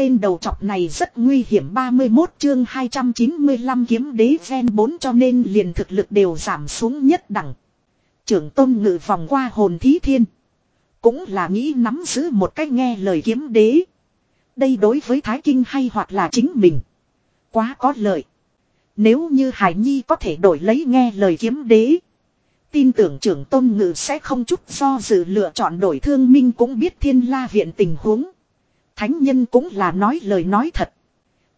tên đầu chọc này rất nguy hiểm 31 chương 295 kiếm đế gen 4 cho nên liền thực lực đều giảm xuống nhất đẳng. Trưởng tôn ngự vòng qua hồn thí thiên. Cũng là nghĩ nắm giữ một cách nghe lời kiếm đế. Đây đối với Thái Kinh hay hoặc là chính mình. Quá có lợi. Nếu như Hải Nhi có thể đổi lấy nghe lời kiếm đế. Tin tưởng trưởng tôn ngự sẽ không chút do dự lựa chọn đổi thương minh cũng biết thiên la viện tình huống. Thánh nhân cũng là nói lời nói thật.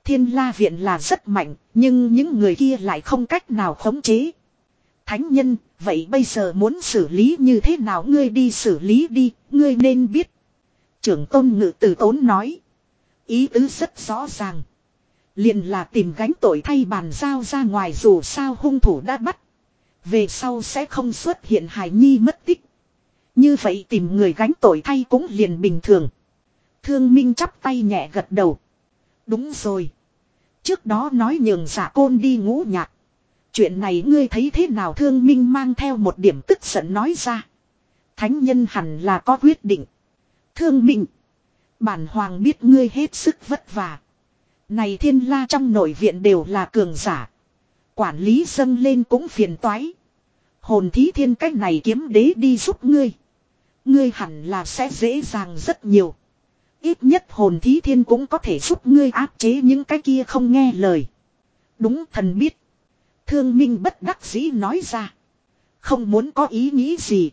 Thiên la viện là rất mạnh, nhưng những người kia lại không cách nào khống chế. Thánh nhân, vậy bây giờ muốn xử lý như thế nào ngươi đi xử lý đi, ngươi nên biết. Trưởng tôn ngự từ tốn nói. Ý tứ rất rõ ràng. liền là tìm gánh tội thay bàn giao ra ngoài dù sao hung thủ đã bắt. Về sau sẽ không xuất hiện hài nhi mất tích. Như vậy tìm người gánh tội thay cũng liền bình thường. Thương Minh chắp tay nhẹ gật đầu. Đúng rồi. Trước đó nói nhường giả côn đi ngũ nhạc. Chuyện này ngươi thấy thế nào thương minh mang theo một điểm tức giận nói ra. Thánh nhân hẳn là có quyết định. Thương minh. Bản hoàng biết ngươi hết sức vất vả. Này thiên la trong nội viện đều là cường giả. Quản lý dâng lên cũng phiền toái. Hồn thí thiên cách này kiếm đế đi giúp ngươi. Ngươi hẳn là sẽ dễ dàng rất nhiều. Ít nhất hồn thí thiên cũng có thể giúp ngươi áp chế những cái kia không nghe lời. Đúng thần biết. Thương minh bất đắc dĩ nói ra. Không muốn có ý nghĩ gì.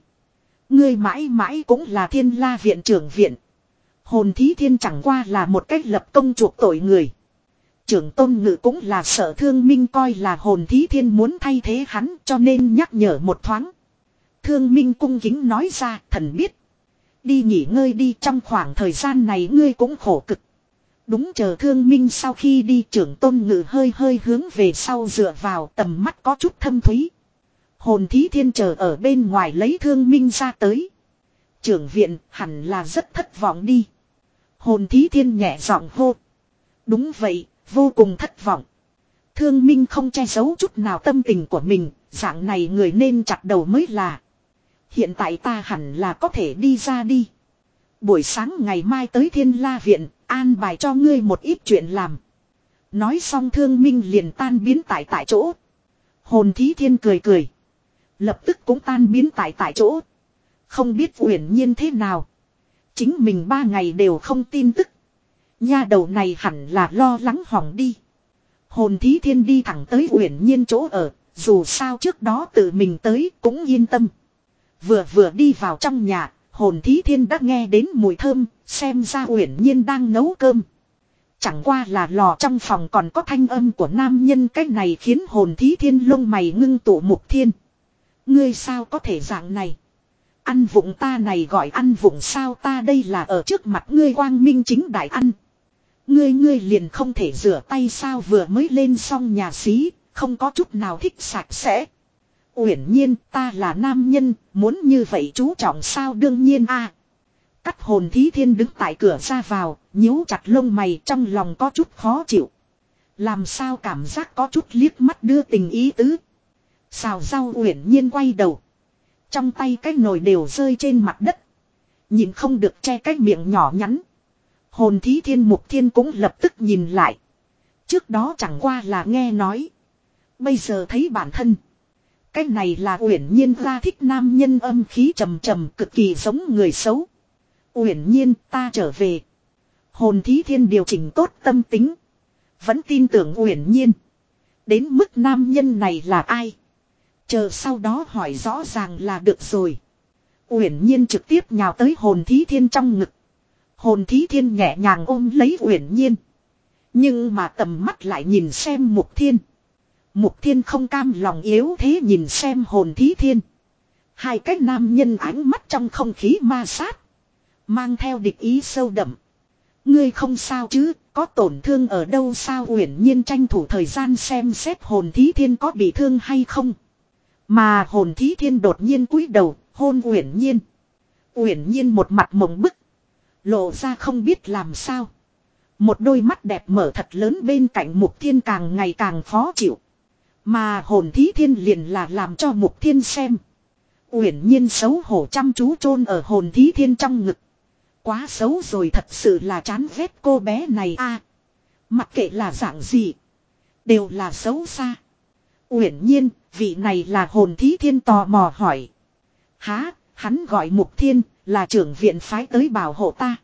Ngươi mãi mãi cũng là thiên la viện trưởng viện. Hồn thí thiên chẳng qua là một cách lập công chuộc tội người. Trưởng tôn ngự cũng là sợ thương minh coi là hồn thí thiên muốn thay thế hắn cho nên nhắc nhở một thoáng. Thương minh cung kính nói ra, thần biết. Đi nghỉ ngơi đi trong khoảng thời gian này ngươi cũng khổ cực. Đúng chờ thương minh sau khi đi trưởng tôn ngự hơi hơi hướng về sau dựa vào tầm mắt có chút thâm thúy. Hồn thí thiên chờ ở bên ngoài lấy thương minh ra tới. Trưởng viện hẳn là rất thất vọng đi. Hồn thí thiên nhẹ giọng hô. Đúng vậy, vô cùng thất vọng. Thương minh không che giấu chút nào tâm tình của mình, dạng này người nên chặt đầu mới là. Hiện tại ta hẳn là có thể đi ra đi. Buổi sáng ngày mai tới thiên la viện, an bài cho ngươi một ít chuyện làm. Nói xong thương minh liền tan biến tại tại chỗ. Hồn thí thiên cười cười. Lập tức cũng tan biến tại tại chỗ. Không biết uyển nhiên thế nào. Chính mình ba ngày đều không tin tức. Nha đầu này hẳn là lo lắng hỏng đi. Hồn thí thiên đi thẳng tới uyển nhiên chỗ ở. Dù sao trước đó tự mình tới cũng yên tâm. Vừa vừa đi vào trong nhà, hồn thí thiên đã nghe đến mùi thơm, xem ra uyển nhiên đang nấu cơm. Chẳng qua là lò trong phòng còn có thanh âm của nam nhân cái này khiến hồn thí thiên lông mày ngưng tụ mục thiên. Ngươi sao có thể dạng này? Ăn vụng ta này gọi ăn vụng sao ta đây là ở trước mặt ngươi quang minh chính đại ăn. Ngươi ngươi liền không thể rửa tay sao vừa mới lên xong nhà xí, không có chút nào thích sạch sẽ. Uyển nhiên ta là nam nhân, muốn như vậy chú trọng sao đương nhiên a. Cắt hồn thí thiên đứng tại cửa ra vào, nhíu chặt lông mày trong lòng có chút khó chịu. Làm sao cảm giác có chút liếc mắt đưa tình ý tứ. Xào rau uyển nhiên quay đầu. Trong tay cái nồi đều rơi trên mặt đất. Nhìn không được che cái miệng nhỏ nhắn. Hồn thí thiên mục thiên cũng lập tức nhìn lại. Trước đó chẳng qua là nghe nói. Bây giờ thấy bản thân. Cái này là uyển nhiên ra thích nam nhân âm khí trầm trầm cực kỳ giống người xấu. Uyển nhiên, ta trở về. Hồn thí thiên điều chỉnh tốt tâm tính. Vẫn tin tưởng uyển nhiên. Đến mức nam nhân này là ai? Chờ sau đó hỏi rõ ràng là được rồi. Uyển nhiên trực tiếp nhào tới hồn thí thiên trong ngực. Hồn thí thiên nhẹ nhàng ôm lấy uyển nhiên. Nhưng mà tầm mắt lại nhìn xem mục thiên. Mục thiên không cam lòng yếu thế nhìn xem hồn thí thiên. Hai cái nam nhân ánh mắt trong không khí ma sát. Mang theo địch ý sâu đậm. Ngươi không sao chứ, có tổn thương ở đâu sao uyển nhiên tranh thủ thời gian xem xét hồn thí thiên có bị thương hay không. Mà hồn thí thiên đột nhiên cúi đầu, hôn uyển nhiên. Uyển nhiên một mặt mộng bức. Lộ ra không biết làm sao. Một đôi mắt đẹp mở thật lớn bên cạnh mục thiên càng ngày càng khó chịu. Mà hồn thí thiên liền là làm cho mục thiên xem. Uyển nhiên xấu hổ chăm chú chôn ở hồn thí thiên trong ngực. Quá xấu rồi thật sự là chán ghét cô bé này a. mặc kệ là dạng gì. Đều là xấu xa. Uyển nhiên, vị này là hồn thí thiên tò mò hỏi. Há, hắn gọi mục thiên, là trưởng viện phái tới bảo hộ ta.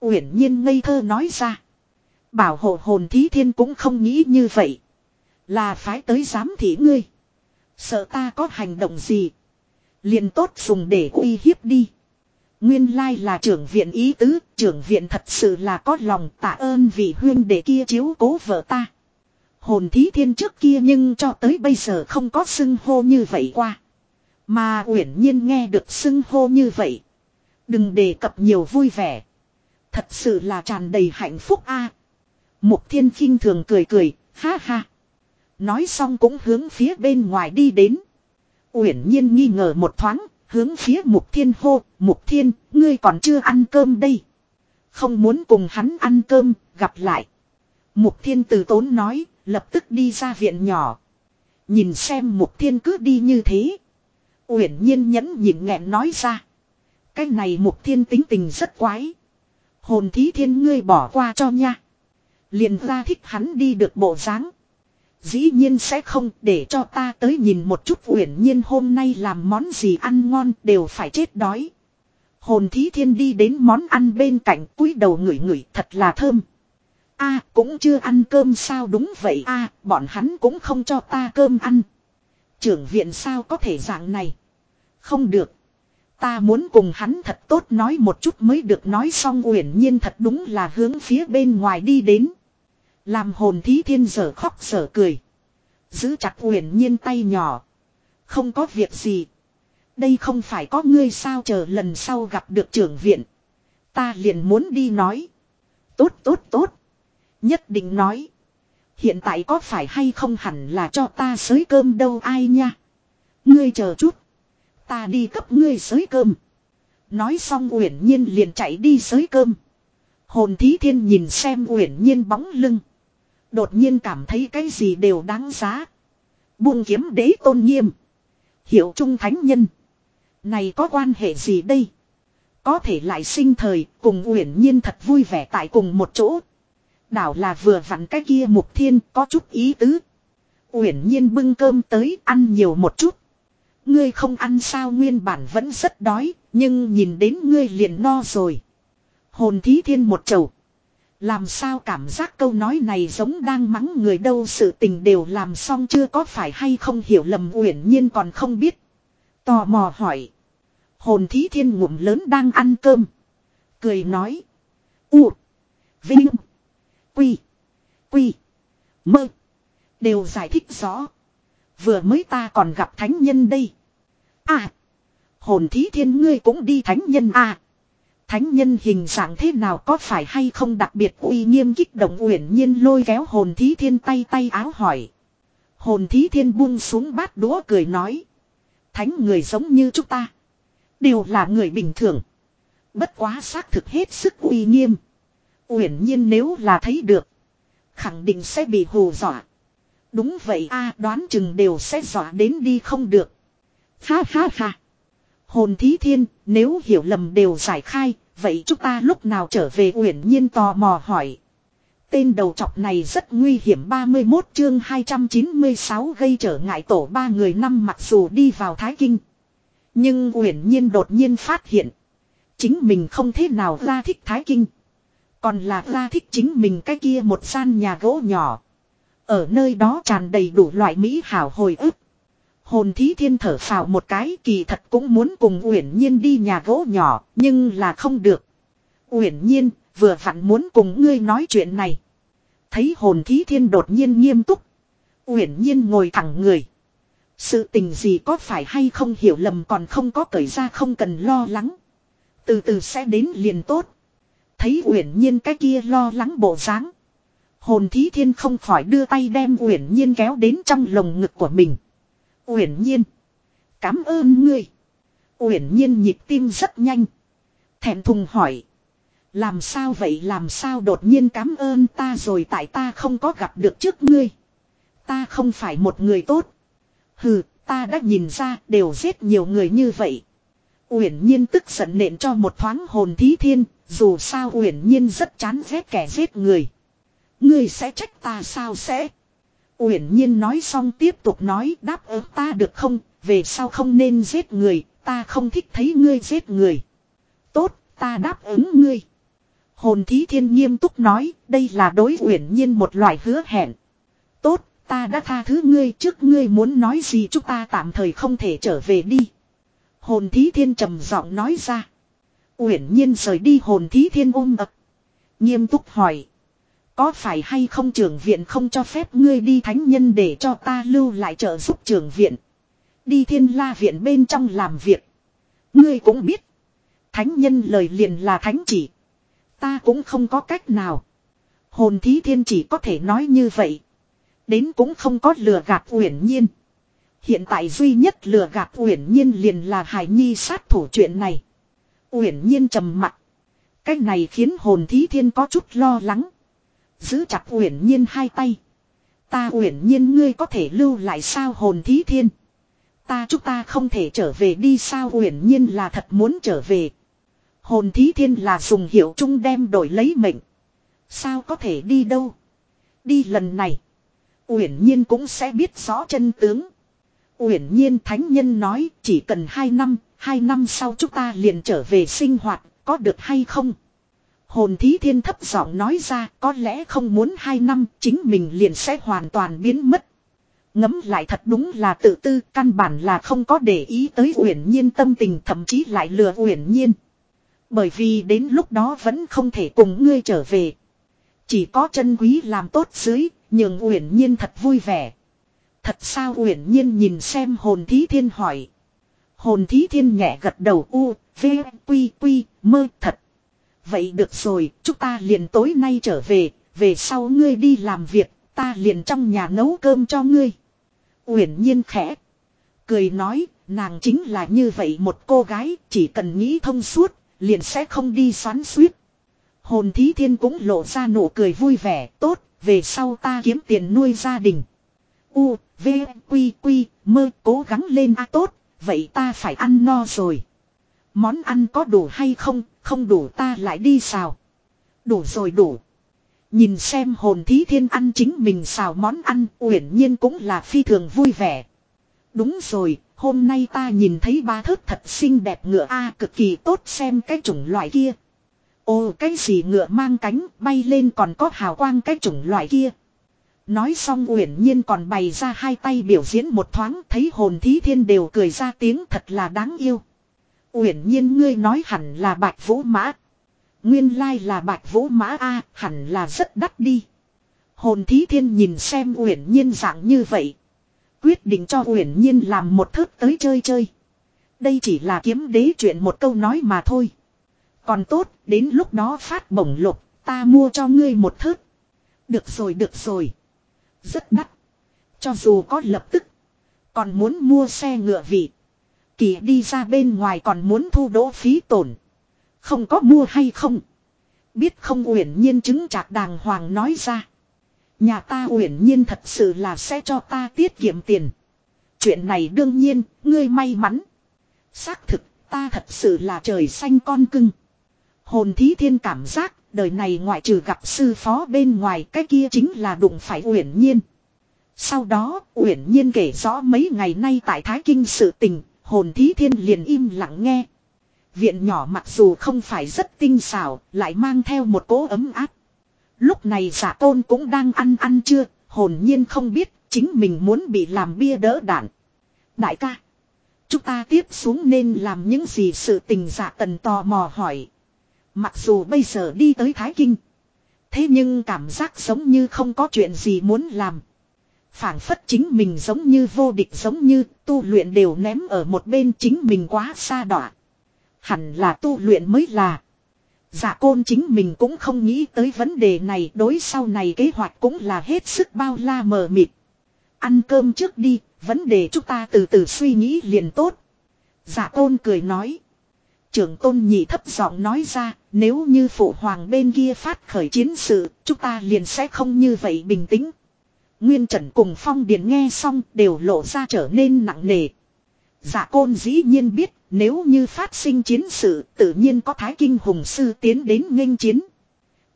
Uyển nhiên ngây thơ nói ra. Bảo hộ hồn thí thiên cũng không nghĩ như vậy. Là phái tới giám thị ngươi. Sợ ta có hành động gì. liền tốt dùng để uy hiếp đi. Nguyên lai là trưởng viện ý tứ, trưởng viện thật sự là có lòng tạ ơn vị huyên để kia chiếu cố vợ ta. Hồn thí thiên trước kia nhưng cho tới bây giờ không có xưng hô như vậy qua. Mà uyển nhiên nghe được xưng hô như vậy. Đừng đề cập nhiều vui vẻ. Thật sự là tràn đầy hạnh phúc a. Mục thiên khinh thường cười cười, ha ha. Nói xong cũng hướng phía bên ngoài đi đến. Uyển nhiên nghi ngờ một thoáng, hướng phía mục thiên hô, mục thiên, ngươi còn chưa ăn cơm đây. Không muốn cùng hắn ăn cơm, gặp lại. Mục thiên từ tốn nói, lập tức đi ra viện nhỏ. Nhìn xem mục thiên cứ đi như thế. Uyển nhiên nhẫn nhịn nghẹn nói ra. Cái này mục thiên tính tình rất quái. Hồn thí thiên ngươi bỏ qua cho nha. Liền ra thích hắn đi được bộ dáng. Dĩ nhiên sẽ không, để cho ta tới nhìn một chút uyển nhiên hôm nay làm món gì ăn ngon, đều phải chết đói. Hồn thí thiên đi đến món ăn bên cạnh, cúi đầu ngửi ngửi, thật là thơm. a, cũng chưa ăn cơm sao đúng vậy a, bọn hắn cũng không cho ta cơm ăn. Trưởng viện sao có thể dạng này. Không được. Ta muốn cùng hắn thật tốt nói một chút mới được nói xong uyển nhiên thật đúng là hướng phía bên ngoài đi đến. Làm hồn thí thiên giờ khóc sở cười. Giữ chặt uyển nhiên tay nhỏ. Không có việc gì. Đây không phải có ngươi sao chờ lần sau gặp được trưởng viện. Ta liền muốn đi nói. Tốt tốt tốt. Nhất định nói. Hiện tại có phải hay không hẳn là cho ta sới cơm đâu ai nha. Ngươi chờ chút. Ta đi cấp ngươi sới cơm. Nói xong uyển nhiên liền chạy đi sới cơm. Hồn thí thiên nhìn xem uyển nhiên bóng lưng. Đột nhiên cảm thấy cái gì đều đáng giá. Buông kiếm đế tôn nghiêm. Hiệu trung thánh nhân. Này có quan hệ gì đây? Có thể lại sinh thời cùng uyển nhiên thật vui vẻ tại cùng một chỗ. Đảo là vừa vặn cái kia mục thiên có chút ý tứ. Uyển nhiên bưng cơm tới ăn nhiều một chút. Ngươi không ăn sao nguyên bản vẫn rất đói, nhưng nhìn đến ngươi liền no rồi. Hồn thí thiên một chầu. Làm sao cảm giác câu nói này giống đang mắng người đâu sự tình đều làm xong chưa có phải hay không hiểu lầm uyển nhiên còn không biết. Tò mò hỏi. Hồn thí thiên ngụm lớn đang ăn cơm. Cười nói. U. Vinh. Quy. Quy. Mơ. Đều giải thích rõ. Vừa mới ta còn gặp thánh nhân đây. À. Hồn thí thiên ngươi cũng đi thánh nhân à. Thánh nhân hình dạng thế nào có phải hay không đặc biệt uy nghiêm kích động uyển nhiên lôi kéo hồn thí thiên tay tay áo hỏi. Hồn thí thiên buông xuống bát đũa cười nói. Thánh người giống như chúng ta. Đều là người bình thường. Bất quá xác thực hết sức uy nghiêm. Uyển nhiên nếu là thấy được. Khẳng định sẽ bị hù dọa. Đúng vậy a đoán chừng đều sẽ dọa đến đi không được. Ha ha ha. Hồn thí thiên, nếu hiểu lầm đều giải khai, vậy chúng ta lúc nào trở về uyển nhiên tò mò hỏi. Tên đầu trọc này rất nguy hiểm 31 chương 296 gây trở ngại tổ ba người năm mặc dù đi vào Thái Kinh. Nhưng uyển nhiên đột nhiên phát hiện. Chính mình không thế nào ra thích Thái Kinh. Còn là ra thích chính mình cái kia một gian nhà gỗ nhỏ. Ở nơi đó tràn đầy đủ loại mỹ hảo hồi ức. Hồn thí thiên thở phào một cái kỳ thật cũng muốn cùng Uyển Nhiên đi nhà gỗ nhỏ, nhưng là không được. Uyển Nhiên, vừa vặn muốn cùng ngươi nói chuyện này. Thấy hồn thí thiên đột nhiên nghiêm túc. Uyển Nhiên ngồi thẳng người. Sự tình gì có phải hay không hiểu lầm còn không có cởi ra không cần lo lắng. Từ từ sẽ đến liền tốt. Thấy Uyển Nhiên cái kia lo lắng bộ dáng. Hồn thí thiên không khỏi đưa tay đem Uyển Nhiên kéo đến trong lồng ngực của mình. Uyển nhiên. Cảm ơn ngươi. Uyển nhiên nhịp tim rất nhanh. Thẹn thùng hỏi. Làm sao vậy làm sao đột nhiên cảm ơn ta rồi tại ta không có gặp được trước ngươi. Ta không phải một người tốt. Hừ, ta đã nhìn ra đều giết nhiều người như vậy. Uyển nhiên tức giận nện cho một thoáng hồn thí thiên, Dù sao uyển nhiên rất chán ghét kẻ giết người. Ngươi sẽ trách ta sao sẽ? Uyển nhiên nói xong tiếp tục nói đáp ứng ta được không, về sau không nên giết người, ta không thích thấy ngươi giết người. Tốt, ta đáp ứng ngươi. Hồn thí thiên nghiêm túc nói, đây là đối uyển nhiên một loại hứa hẹn. Tốt, ta đã tha thứ ngươi trước ngươi muốn nói gì chúng ta tạm thời không thể trở về đi. Hồn thí thiên trầm giọng nói ra. Uyển nhiên rời đi hồn thí thiên ôm ập. Nghiêm túc hỏi. Có phải hay không trưởng viện không cho phép ngươi đi thánh nhân để cho ta lưu lại trợ giúp trưởng viện. Đi thiên la viện bên trong làm việc. Ngươi cũng biết. Thánh nhân lời liền là thánh chỉ. Ta cũng không có cách nào. Hồn thí thiên chỉ có thể nói như vậy. Đến cũng không có lừa gạt uyển nhiên. Hiện tại duy nhất lừa gạt uyển nhiên liền là hải nhi sát thủ chuyện này. Uyển nhiên trầm mặt. Cái này khiến hồn thí thiên có chút lo lắng. Giữ chặt uyển nhiên hai tay. Ta uyển nhiên ngươi có thể lưu lại sao hồn thí thiên. Ta chúng ta không thể trở về đi sao uyển nhiên là thật muốn trở về. Hồn thí thiên là dùng hiệu trung đem đổi lấy mệnh. Sao có thể đi đâu. Đi lần này. Uyển nhiên cũng sẽ biết rõ chân tướng. Uyển nhiên thánh nhân nói chỉ cần hai năm, hai năm sau chúng ta liền trở về sinh hoạt, có được hay không? Hồn thí thiên thấp giọng nói ra có lẽ không muốn hai năm chính mình liền sẽ hoàn toàn biến mất. Ngấm lại thật đúng là tự tư căn bản là không có để ý tới uyển nhiên tâm tình thậm chí lại lừa uyển nhiên. Bởi vì đến lúc đó vẫn không thể cùng ngươi trở về. Chỉ có chân quý làm tốt dưới, nhường uyển nhiên thật vui vẻ. Thật sao uyển nhiên nhìn xem hồn thí thiên hỏi. Hồn thí thiên nhẹ gật đầu u, v, quy, quy, mơ thật. Vậy được rồi, chúng ta liền tối nay trở về, về sau ngươi đi làm việc, ta liền trong nhà nấu cơm cho ngươi. Uyển nhiên khẽ. Cười nói, nàng chính là như vậy một cô gái, chỉ cần nghĩ thông suốt, liền sẽ không đi xoắn suýt. Hồn thí thiên cũng lộ ra nụ cười vui vẻ, tốt, về sau ta kiếm tiền nuôi gia đình. U, V, Quy, Quy, mơ cố gắng lên a tốt, vậy ta phải ăn no rồi. Món ăn có đủ hay không, không đủ ta lại đi xào. Đủ rồi đủ. Nhìn xem hồn thí thiên ăn chính mình xào món ăn, uyển nhiên cũng là phi thường vui vẻ. Đúng rồi, hôm nay ta nhìn thấy ba thớt thật xinh đẹp ngựa A cực kỳ tốt xem cái chủng loại kia. Ồ cái gì ngựa mang cánh bay lên còn có hào quang cái chủng loại kia. Nói xong uyển nhiên còn bày ra hai tay biểu diễn một thoáng thấy hồn thí thiên đều cười ra tiếng thật là đáng yêu. Uyển nhiên ngươi nói hẳn là bạch vũ mã. Nguyên lai là bạch vũ mã A hẳn là rất đắt đi. Hồn thí thiên nhìn xem uyển nhiên dạng như vậy. Quyết định cho uyển nhiên làm một thớt tới chơi chơi. Đây chỉ là kiếm đế chuyện một câu nói mà thôi. Còn tốt, đến lúc đó phát bổng lục, ta mua cho ngươi một thớt. Được rồi, được rồi. Rất đắt. Cho dù có lập tức. Còn muốn mua xe ngựa vị. Kỳ đi ra bên ngoài còn muốn thu đỗ phí tổn. Không có mua hay không. Biết không uyển nhiên chứng trạc đàng hoàng nói ra. Nhà ta uyển nhiên thật sự là sẽ cho ta tiết kiệm tiền. Chuyện này đương nhiên, ngươi may mắn. Xác thực, ta thật sự là trời xanh con cưng. Hồn thí thiên cảm giác, đời này ngoại trừ gặp sư phó bên ngoài cái kia chính là đụng phải uyển nhiên. Sau đó, uyển nhiên kể rõ mấy ngày nay tại Thái Kinh sự tình, hồn thí thiên liền im lặng nghe. Viện nhỏ mặc dù không phải rất tinh xảo, lại mang theo một cố ấm áp. Lúc này giả tôn cũng đang ăn ăn chưa, hồn nhiên không biết, chính mình muốn bị làm bia đỡ đạn. Đại ca, chúng ta tiếp xuống nên làm những gì sự tình giả tần tò mò hỏi. Mặc dù bây giờ đi tới Thái Kinh. Thế nhưng cảm giác giống như không có chuyện gì muốn làm phản phất chính mình giống như vô địch giống như tu luyện đều ném ở một bên chính mình quá xa đọa. Hẳn là tu luyện mới là. Dạ côn chính mình cũng không nghĩ tới vấn đề này đối sau này kế hoạch cũng là hết sức bao la mờ mịt. Ăn cơm trước đi, vấn đề chúng ta từ từ suy nghĩ liền tốt. Dạ côn cười nói. Trưởng tôn nhị thấp giọng nói ra, nếu như phụ hoàng bên kia phát khởi chiến sự, chúng ta liền sẽ không như vậy bình tĩnh. Nguyên Trần cùng Phong Điền nghe xong đều lộ ra trở nên nặng nề. Dạ côn dĩ nhiên biết, Nếu như phát sinh chiến sự tự nhiên có thái kinh hùng sư tiến đến nghênh chiến.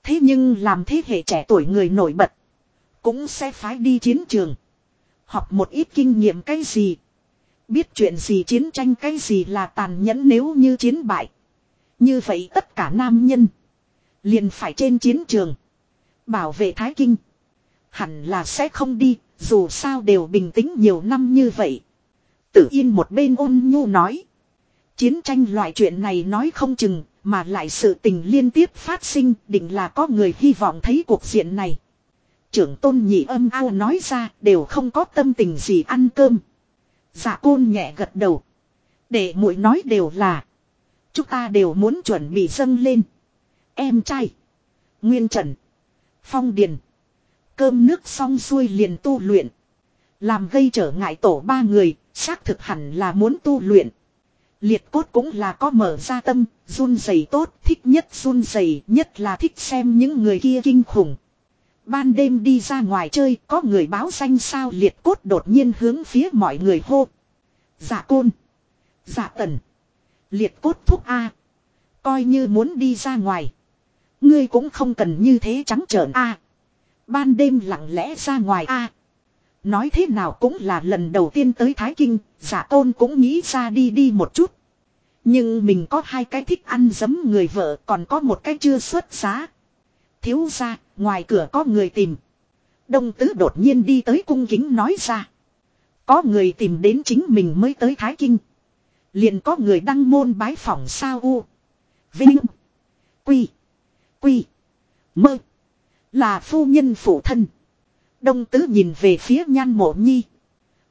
Thế nhưng làm thế hệ trẻ tuổi người nổi bật. Cũng sẽ phái đi chiến trường. Học một ít kinh nghiệm cái gì. Biết chuyện gì chiến tranh cái gì là tàn nhẫn nếu như chiến bại. Như vậy tất cả nam nhân. Liền phải trên chiến trường. Bảo vệ Thái Kinh. Hẳn là sẽ không đi. Dù sao đều bình tĩnh nhiều năm như vậy. Tử yên một bên ôn nhu nói. Chiến tranh loại chuyện này nói không chừng. Mà lại sự tình liên tiếp phát sinh. Định là có người hy vọng thấy cuộc diện này. Trưởng tôn nhị âm ao nói ra, đều không có tâm tình gì ăn cơm. Dạ côn nhẹ gật đầu. Để muội nói đều là. Chúng ta đều muốn chuẩn bị dâng lên. Em trai. Nguyên Trần. Phong Điền. Cơm nước xong xuôi liền tu luyện. Làm gây trở ngại tổ ba người, xác thực hẳn là muốn tu luyện. Liệt cốt cũng là có mở ra tâm, run rẩy tốt, thích nhất run rẩy nhất là thích xem những người kia kinh khủng. Ban đêm đi ra ngoài chơi, có người báo danh sao liệt cốt đột nhiên hướng phía mọi người hô. Dạ côn. Dạ tần. Liệt cốt thúc A. Coi như muốn đi ra ngoài. Ngươi cũng không cần như thế trắng trợn A. Ban đêm lặng lẽ ra ngoài A. Nói thế nào cũng là lần đầu tiên tới Thái Kinh, giả tôn cũng nghĩ ra đi đi một chút. Nhưng mình có hai cái thích ăn giấm người vợ còn có một cái chưa xuất giá. Thiếu ra, ngoài cửa có người tìm. Đông tứ đột nhiên đi tới cung kính nói ra. Có người tìm đến chính mình mới tới Thái Kinh. Liền có người đăng môn bái phỏng sao u. Vinh. Quy. Quy. Mơ. Là phu nhân phụ thân. Đông tứ nhìn về phía nhan mộ nhi.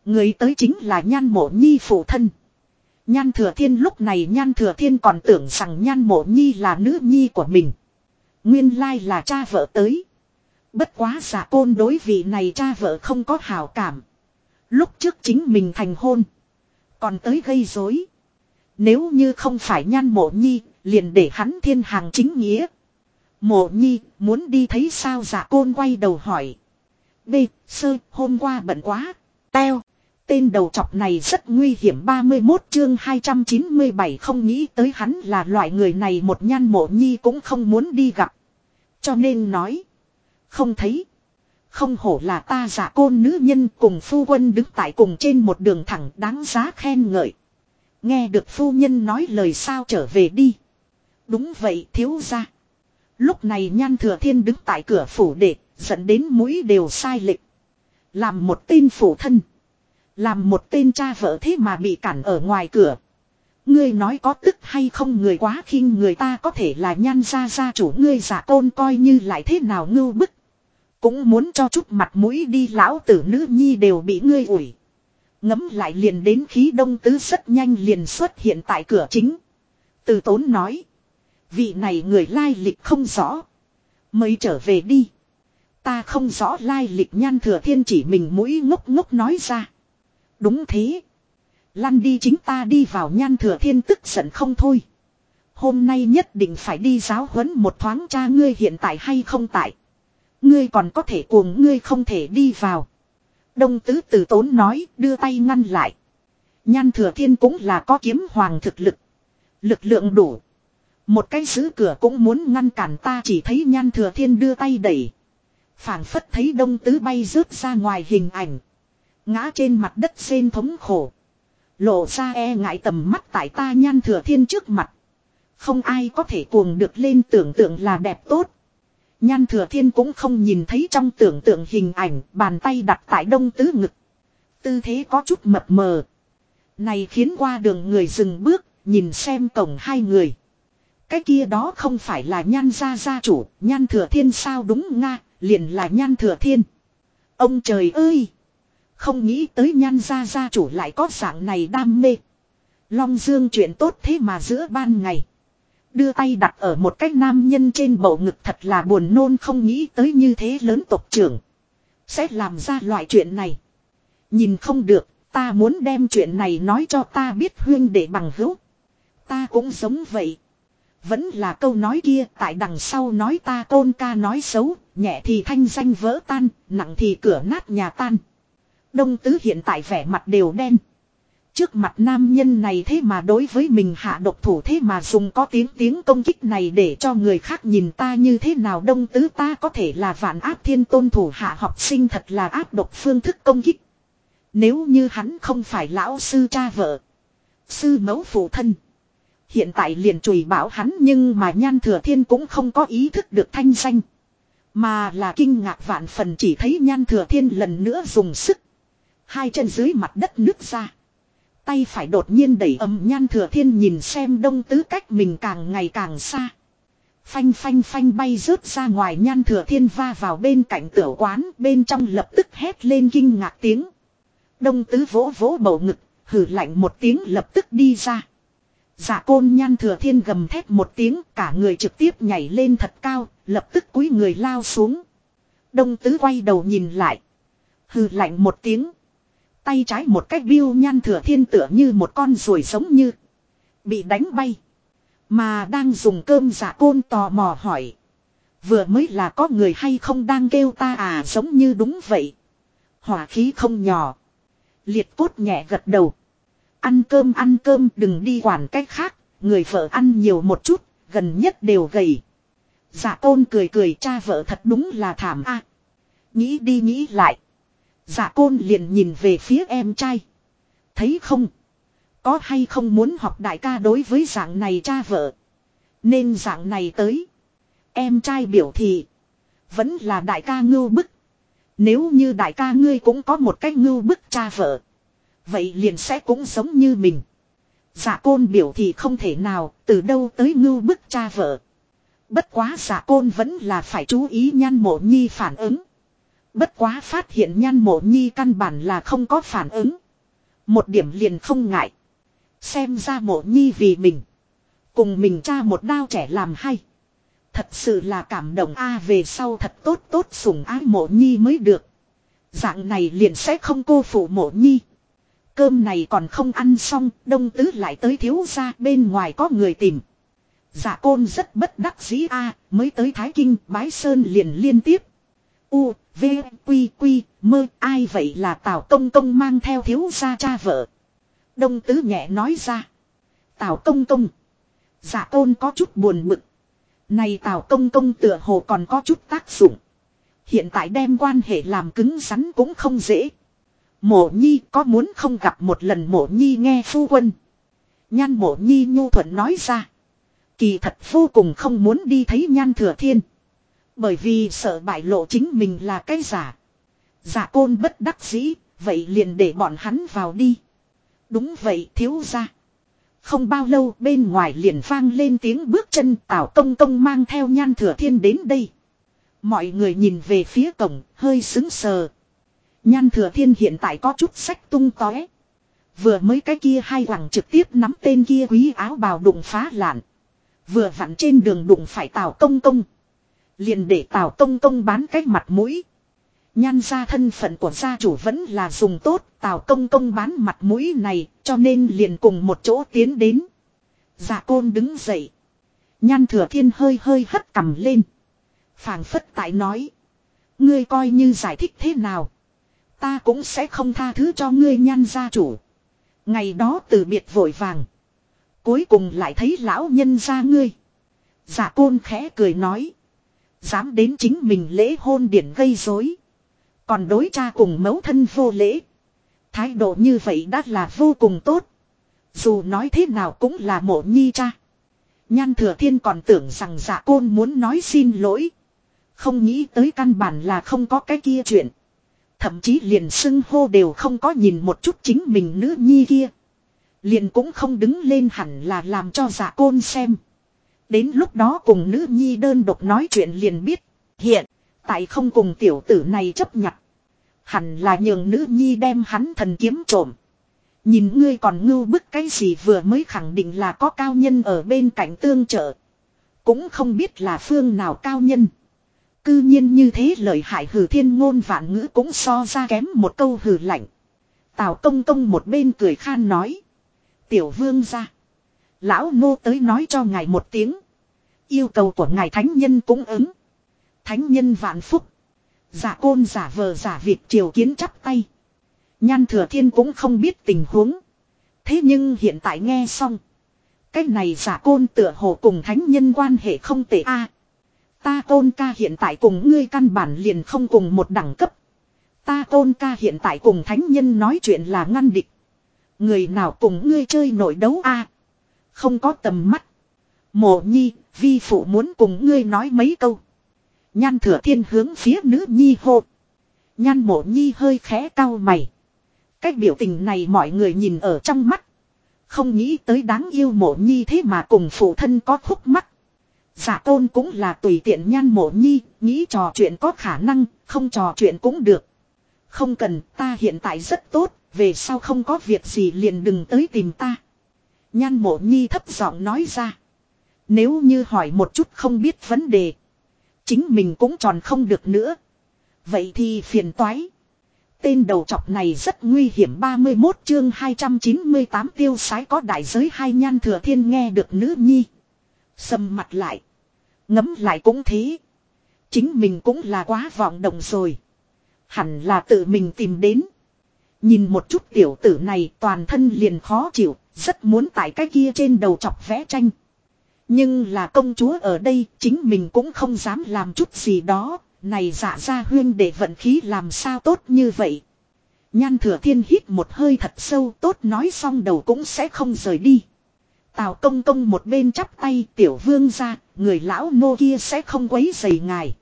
Người tới chính là nhan mộ nhi phụ thân. Nhan thừa thiên lúc này nhan thừa thiên còn tưởng rằng nhan mộ nhi là nữ nhi của mình. Nguyên lai là cha vợ tới. Bất quá giả côn đối vị này cha vợ không có hảo cảm. Lúc trước chính mình thành hôn. Còn tới gây rối. Nếu như không phải nhan mộ nhi, liền để hắn thiên hàng chính nghĩa. Mộ nhi, muốn đi thấy sao giả côn quay đầu hỏi. B, sơ, hôm qua bận quá. Teo. Tên đầu chọc này rất nguy hiểm 31 chương 297 không nghĩ tới hắn là loại người này một nhan mộ nhi cũng không muốn đi gặp. Cho nên nói. Không thấy. Không hổ là ta giả côn nữ nhân cùng phu quân đứng tại cùng trên một đường thẳng đáng giá khen ngợi. Nghe được phu nhân nói lời sao trở về đi. Đúng vậy thiếu ra. Lúc này nhan thừa thiên đứng tại cửa phủ để dẫn đến mũi đều sai lệch. Làm một tên phủ thân. Làm một tên cha vợ thế mà bị cản ở ngoài cửa. Ngươi nói có tức hay không người quá khinh người ta có thể là nhan gia gia chủ ngươi giả tôn coi như lại thế nào ngưu bức. Cũng muốn cho chút mặt mũi đi lão tử nữ nhi đều bị ngươi ủi. Ngấm lại liền đến khí đông tứ rất nhanh liền xuất hiện tại cửa chính. Từ tốn nói. Vị này người lai lịch không rõ. Mới trở về đi. Ta không rõ lai lịch nhan thừa thiên chỉ mình mũi ngốc ngốc nói ra. Đúng thế. Lăn đi chính ta đi vào nhan thừa thiên tức giận không thôi. Hôm nay nhất định phải đi giáo huấn một thoáng cha ngươi hiện tại hay không tại. Ngươi còn có thể cuồng ngươi không thể đi vào. Đông tứ tử tốn nói, đưa tay ngăn lại. Nhan thừa thiên cũng là có kiếm hoàng thực lực. Lực lượng đủ. Một cái giữ cửa cũng muốn ngăn cản ta chỉ thấy nhan thừa thiên đưa tay đẩy. phảng phất thấy đông tứ bay rớt ra ngoài hình ảnh. Ngã trên mặt đất xên thống khổ. Lộ ra e ngại tầm mắt tại ta nhan thừa thiên trước mặt. Không ai có thể cuồng được lên tưởng tượng là đẹp tốt. Nhan thừa thiên cũng không nhìn thấy trong tưởng tượng hình ảnh bàn tay đặt tại đông tứ ngực. Tư thế có chút mập mờ. Này khiến qua đường người dừng bước, nhìn xem cổng hai người. Cái kia đó không phải là nhan gia gia chủ, nhan thừa thiên sao đúng nga, liền là nhan thừa thiên. Ông trời ơi! Không nghĩ tới nhan gia gia chủ lại có dạng này đam mê. Long dương chuyện tốt thế mà giữa ban ngày. Đưa tay đặt ở một cái nam nhân trên bầu ngực thật là buồn nôn không nghĩ tới như thế lớn tộc trưởng. Sẽ làm ra loại chuyện này. Nhìn không được, ta muốn đem chuyện này nói cho ta biết huyên để bằng hữu. Ta cũng giống vậy. Vẫn là câu nói kia tại đằng sau nói ta tôn ca nói xấu, nhẹ thì thanh danh vỡ tan, nặng thì cửa nát nhà tan. Đông tứ hiện tại vẻ mặt đều đen. Trước mặt nam nhân này thế mà đối với mình hạ độc thủ thế mà dùng có tiếng tiếng công kích này để cho người khác nhìn ta như thế nào đông tứ ta có thể là vạn áp thiên tôn thủ hạ học sinh thật là áp độc phương thức công kích. Nếu như hắn không phải lão sư cha vợ. Sư mẫu phụ thân. Hiện tại liền chùi bảo hắn nhưng mà nhan thừa thiên cũng không có ý thức được thanh danh. Mà là kinh ngạc vạn phần chỉ thấy nhan thừa thiên lần nữa dùng sức. Hai chân dưới mặt đất nứt ra. Tay phải đột nhiên đẩy ấm nhan thừa thiên nhìn xem đông tứ cách mình càng ngày càng xa. Phanh phanh phanh bay rớt ra ngoài nhan thừa thiên va vào bên cạnh tiểu quán bên trong lập tức hét lên kinh ngạc tiếng. Đông tứ vỗ vỗ bầu ngực, hử lạnh một tiếng lập tức đi ra. Dạ côn nhan thừa thiên gầm thét một tiếng cả người trực tiếp nhảy lên thật cao, lập tức cúi người lao xuống. Đông tứ quay đầu nhìn lại. Hừ lạnh một tiếng. Tay trái một cách biêu nhan thừa thiên tựa như một con ruồi giống như. Bị đánh bay. Mà đang dùng cơm giả côn tò mò hỏi. Vừa mới là có người hay không đang kêu ta à giống như đúng vậy. Hỏa khí không nhỏ. Liệt cốt nhẹ gật đầu. Ăn cơm ăn cơm đừng đi quản cách khác. Người vợ ăn nhiều một chút, gần nhất đều gầy. Dạ Giả côn cười cười cha vợ thật đúng là thảm a. Nghĩ đi nghĩ lại. Dạ côn liền nhìn về phía em trai. Thấy không? Có hay không muốn học đại ca đối với dạng này cha vợ. Nên dạng này tới. Em trai biểu thị. Vẫn là đại ca ngưu bức. Nếu như đại ca ngươi cũng có một cách ngưu bức cha vợ. Vậy liền sẽ cũng giống như mình. Dạ côn biểu thì không thể nào, từ đâu tới ngưu bức cha vợ. Bất quá dạ côn vẫn là phải chú ý nhan mộ nhi phản ứng. Bất quá phát hiện nhan mộ nhi căn bản là không có phản ứng. Một điểm liền không ngại. Xem ra mộ nhi vì mình. Cùng mình cha một đao trẻ làm hay. Thật sự là cảm động a à, về sau thật tốt tốt sủng ái mộ nhi mới được. Dạng này liền sẽ không cô phụ mộ nhi. Cơm này còn không ăn xong, đông tứ lại tới thiếu ra bên ngoài có người tìm. giả côn rất bất đắc dĩ a mới tới Thái Kinh, bái sơn liền liên tiếp. U, V, Quy, Quy, mơ, ai vậy là Tào Công Công mang theo thiếu gia cha vợ. Đông Tứ nhẹ nói ra. Tào Công Công. giả côn có chút buồn bực. Này Tào Công Công tựa hồ còn có chút tác dụng. Hiện tại đem quan hệ làm cứng rắn cũng không dễ. Mộ nhi có muốn không gặp một lần mộ nhi nghe phu quân. Nhan mộ nhi nhu thuận nói ra. Kỳ thật vô cùng không muốn đi thấy nhan thừa thiên. Bởi vì sợ bại lộ chính mình là cái giả. Giả côn bất đắc dĩ, vậy liền để bọn hắn vào đi. Đúng vậy thiếu ra. Không bao lâu bên ngoài liền vang lên tiếng bước chân tảo công công mang theo nhan thừa thiên đến đây. Mọi người nhìn về phía cổng, hơi xứng sờ. Nhan thừa thiên hiện tại có chút sách tung tóe. Vừa mới cái kia hai hoàng trực tiếp nắm tên kia quý áo bào đụng phá lạn. Vừa vặn trên đường đụng phải Tào công công. Liền để Tào Công Công bán cái mặt mũi. Nhan ra thân phận của gia chủ vẫn là dùng tốt, Tào Công Công bán mặt mũi này, cho nên liền cùng một chỗ tiến đến. Dạ côn đứng dậy. Nhan thừa thiên hơi hơi hất cầm lên. phảng phất tại nói. Ngươi coi như giải thích thế nào. Ta cũng sẽ không tha thứ cho ngươi nhan gia chủ. Ngày đó từ biệt vội vàng. Cuối cùng lại thấy lão nhân gia ngươi. Dạ côn khẽ cười nói. Dám đến chính mình lễ hôn điển gây rối. Còn đối cha cùng mẫu thân vô lễ. Thái độ như vậy đã là vô cùng tốt. Dù nói thế nào cũng là mộ nhi cha. Nhan thừa thiên còn tưởng rằng dạ côn muốn nói xin lỗi. Không nghĩ tới căn bản là không có cái kia chuyện. Thậm chí liền xưng hô đều không có nhìn một chút chính mình nữ nhi kia. Liền cũng không đứng lên hẳn là làm cho dạ côn xem. Đến lúc đó cùng nữ nhi đơn độc nói chuyện liền biết. Hiện, tại không cùng tiểu tử này chấp nhận. Hẳn là nhường nữ nhi đem hắn thần kiếm trộm. Nhìn ngươi còn ngưu bức cái gì vừa mới khẳng định là có cao nhân ở bên cạnh tương trợ. Cũng không biết là phương nào cao nhân. Cư nhiên như thế lời hại hử thiên ngôn vạn ngữ cũng so ra kém một câu hử lạnh. Tào công công một bên cười khan nói. Tiểu vương ra. Lão nô tới nói cho ngài một tiếng. Yêu cầu của ngài thánh nhân cũng ứng. Thánh nhân vạn phúc. Giả côn giả vờ giả vịt triều kiến chắp tay. Nhan thừa thiên cũng không biết tình huống. Thế nhưng hiện tại nghe xong. Cái này giả côn tựa hồ cùng thánh nhân quan hệ không tệ a ta tôn ca hiện tại cùng ngươi căn bản liền không cùng một đẳng cấp. Ta tôn ca hiện tại cùng thánh nhân nói chuyện là ngăn địch. Người nào cùng ngươi chơi nội đấu a Không có tầm mắt. Mộ nhi, vi phụ muốn cùng ngươi nói mấy câu. Nhan thừa thiên hướng phía nữ nhi hô. Nhan mộ nhi hơi khẽ cau mày. Cách biểu tình này mọi người nhìn ở trong mắt. Không nghĩ tới đáng yêu mộ nhi thế mà cùng phụ thân có khúc mắt. Giả tôn cũng là tùy tiện nhan mộ nhi, nghĩ trò chuyện có khả năng, không trò chuyện cũng được. Không cần, ta hiện tại rất tốt, về sau không có việc gì liền đừng tới tìm ta. Nhan mộ nhi thấp giọng nói ra. Nếu như hỏi một chút không biết vấn đề. Chính mình cũng tròn không được nữa. Vậy thì phiền toái. Tên đầu trọc này rất nguy hiểm 31 chương 298 tiêu sái có đại giới hai nhan thừa thiên nghe được nữ nhi. Sầm mặt lại. Ngấm lại cũng thế. Chính mình cũng là quá vọng động rồi. Hẳn là tự mình tìm đến. Nhìn một chút tiểu tử này toàn thân liền khó chịu, rất muốn tại cái kia trên đầu chọc vẽ tranh. Nhưng là công chúa ở đây, chính mình cũng không dám làm chút gì đó, này dạ ra huyên để vận khí làm sao tốt như vậy. Nhan thừa thiên hít một hơi thật sâu tốt nói xong đầu cũng sẽ không rời đi. Tào công công một bên chắp tay tiểu vương ra, người lão nô kia sẽ không quấy rầy ngài.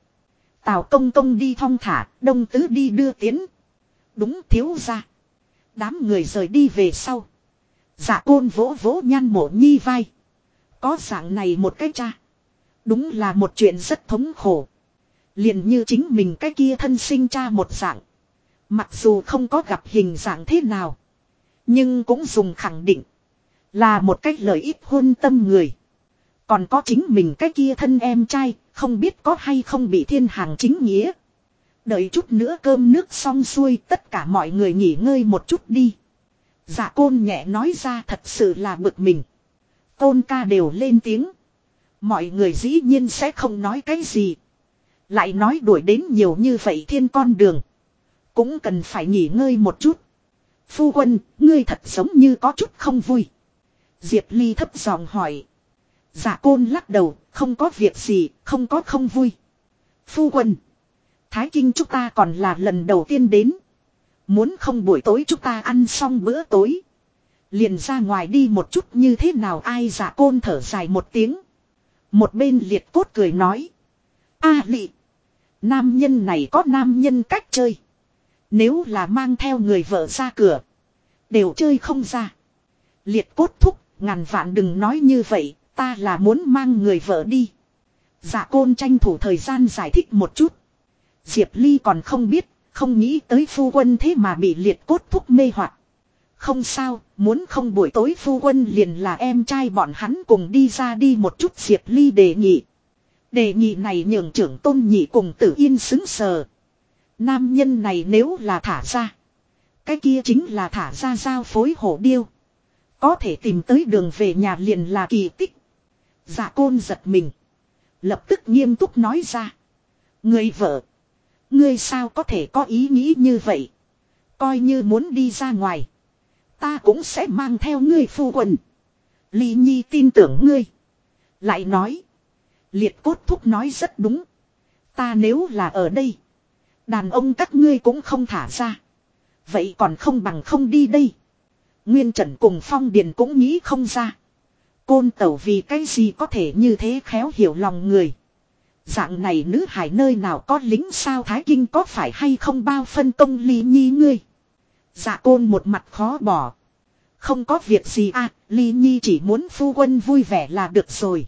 Tào công công đi thong thả, đông tứ đi đưa tiến. Đúng thiếu ra. Đám người rời đi về sau. Dạ côn vỗ vỗ nhan mộ nhi vai. Có dạng này một cái cha. Đúng là một chuyện rất thống khổ. liền như chính mình cái kia thân sinh cha một dạng. Mặc dù không có gặp hình dạng thế nào. Nhưng cũng dùng khẳng định. Là một cách lợi ích hôn tâm người. Còn có chính mình cái kia thân em trai. Không biết có hay không bị thiên hàng chính nghĩa. Đợi chút nữa cơm nước xong xuôi tất cả mọi người nghỉ ngơi một chút đi. Dạ côn nhẹ nói ra thật sự là bực mình. Tôn ca đều lên tiếng. Mọi người dĩ nhiên sẽ không nói cái gì. Lại nói đuổi đến nhiều như vậy thiên con đường. Cũng cần phải nghỉ ngơi một chút. Phu quân, ngươi thật giống như có chút không vui. Diệp Ly thấp giọng hỏi. Dạ côn lắc đầu, không có việc gì, không có không vui. Phu quân. Thái Kinh chúng ta còn là lần đầu tiên đến. Muốn không buổi tối chúng ta ăn xong bữa tối. Liền ra ngoài đi một chút như thế nào ai giả côn thở dài một tiếng. Một bên liệt cốt cười nói. a lị. Nam nhân này có nam nhân cách chơi. Nếu là mang theo người vợ ra cửa. Đều chơi không ra. Liệt cốt thúc, ngàn vạn đừng nói như vậy, ta là muốn mang người vợ đi. Giả côn tranh thủ thời gian giải thích một chút. Diệp Ly còn không biết, không nghĩ tới phu quân thế mà bị liệt cốt thúc mê hoặc. Không sao, muốn không buổi tối phu quân liền là em trai bọn hắn cùng đi ra đi một chút Diệp Ly đề nghị. Đề nghị này nhường trưởng tôn nhị cùng tử yên xứng sờ. Nam nhân này nếu là thả ra. Cái kia chính là thả ra giao phối hổ điêu. Có thể tìm tới đường về nhà liền là kỳ tích. Dạ côn giật mình. Lập tức nghiêm túc nói ra. Người vợ. Ngươi sao có thể có ý nghĩ như vậy. Coi như muốn đi ra ngoài. Ta cũng sẽ mang theo ngươi phu quần. Ly Nhi tin tưởng ngươi. Lại nói. Liệt cốt thúc nói rất đúng. Ta nếu là ở đây. Đàn ông các ngươi cũng không thả ra. Vậy còn không bằng không đi đây. Nguyên Trần cùng Phong Điền cũng nghĩ không ra. Côn tẩu vì cái gì có thể như thế khéo hiểu lòng người. Dạng này nữ hải nơi nào có lính sao Thái Kinh có phải hay không bao phân công ly nhi ngươi. Dạ côn một mặt khó bỏ. Không có việc gì à, ly nhi chỉ muốn phu quân vui vẻ là được rồi.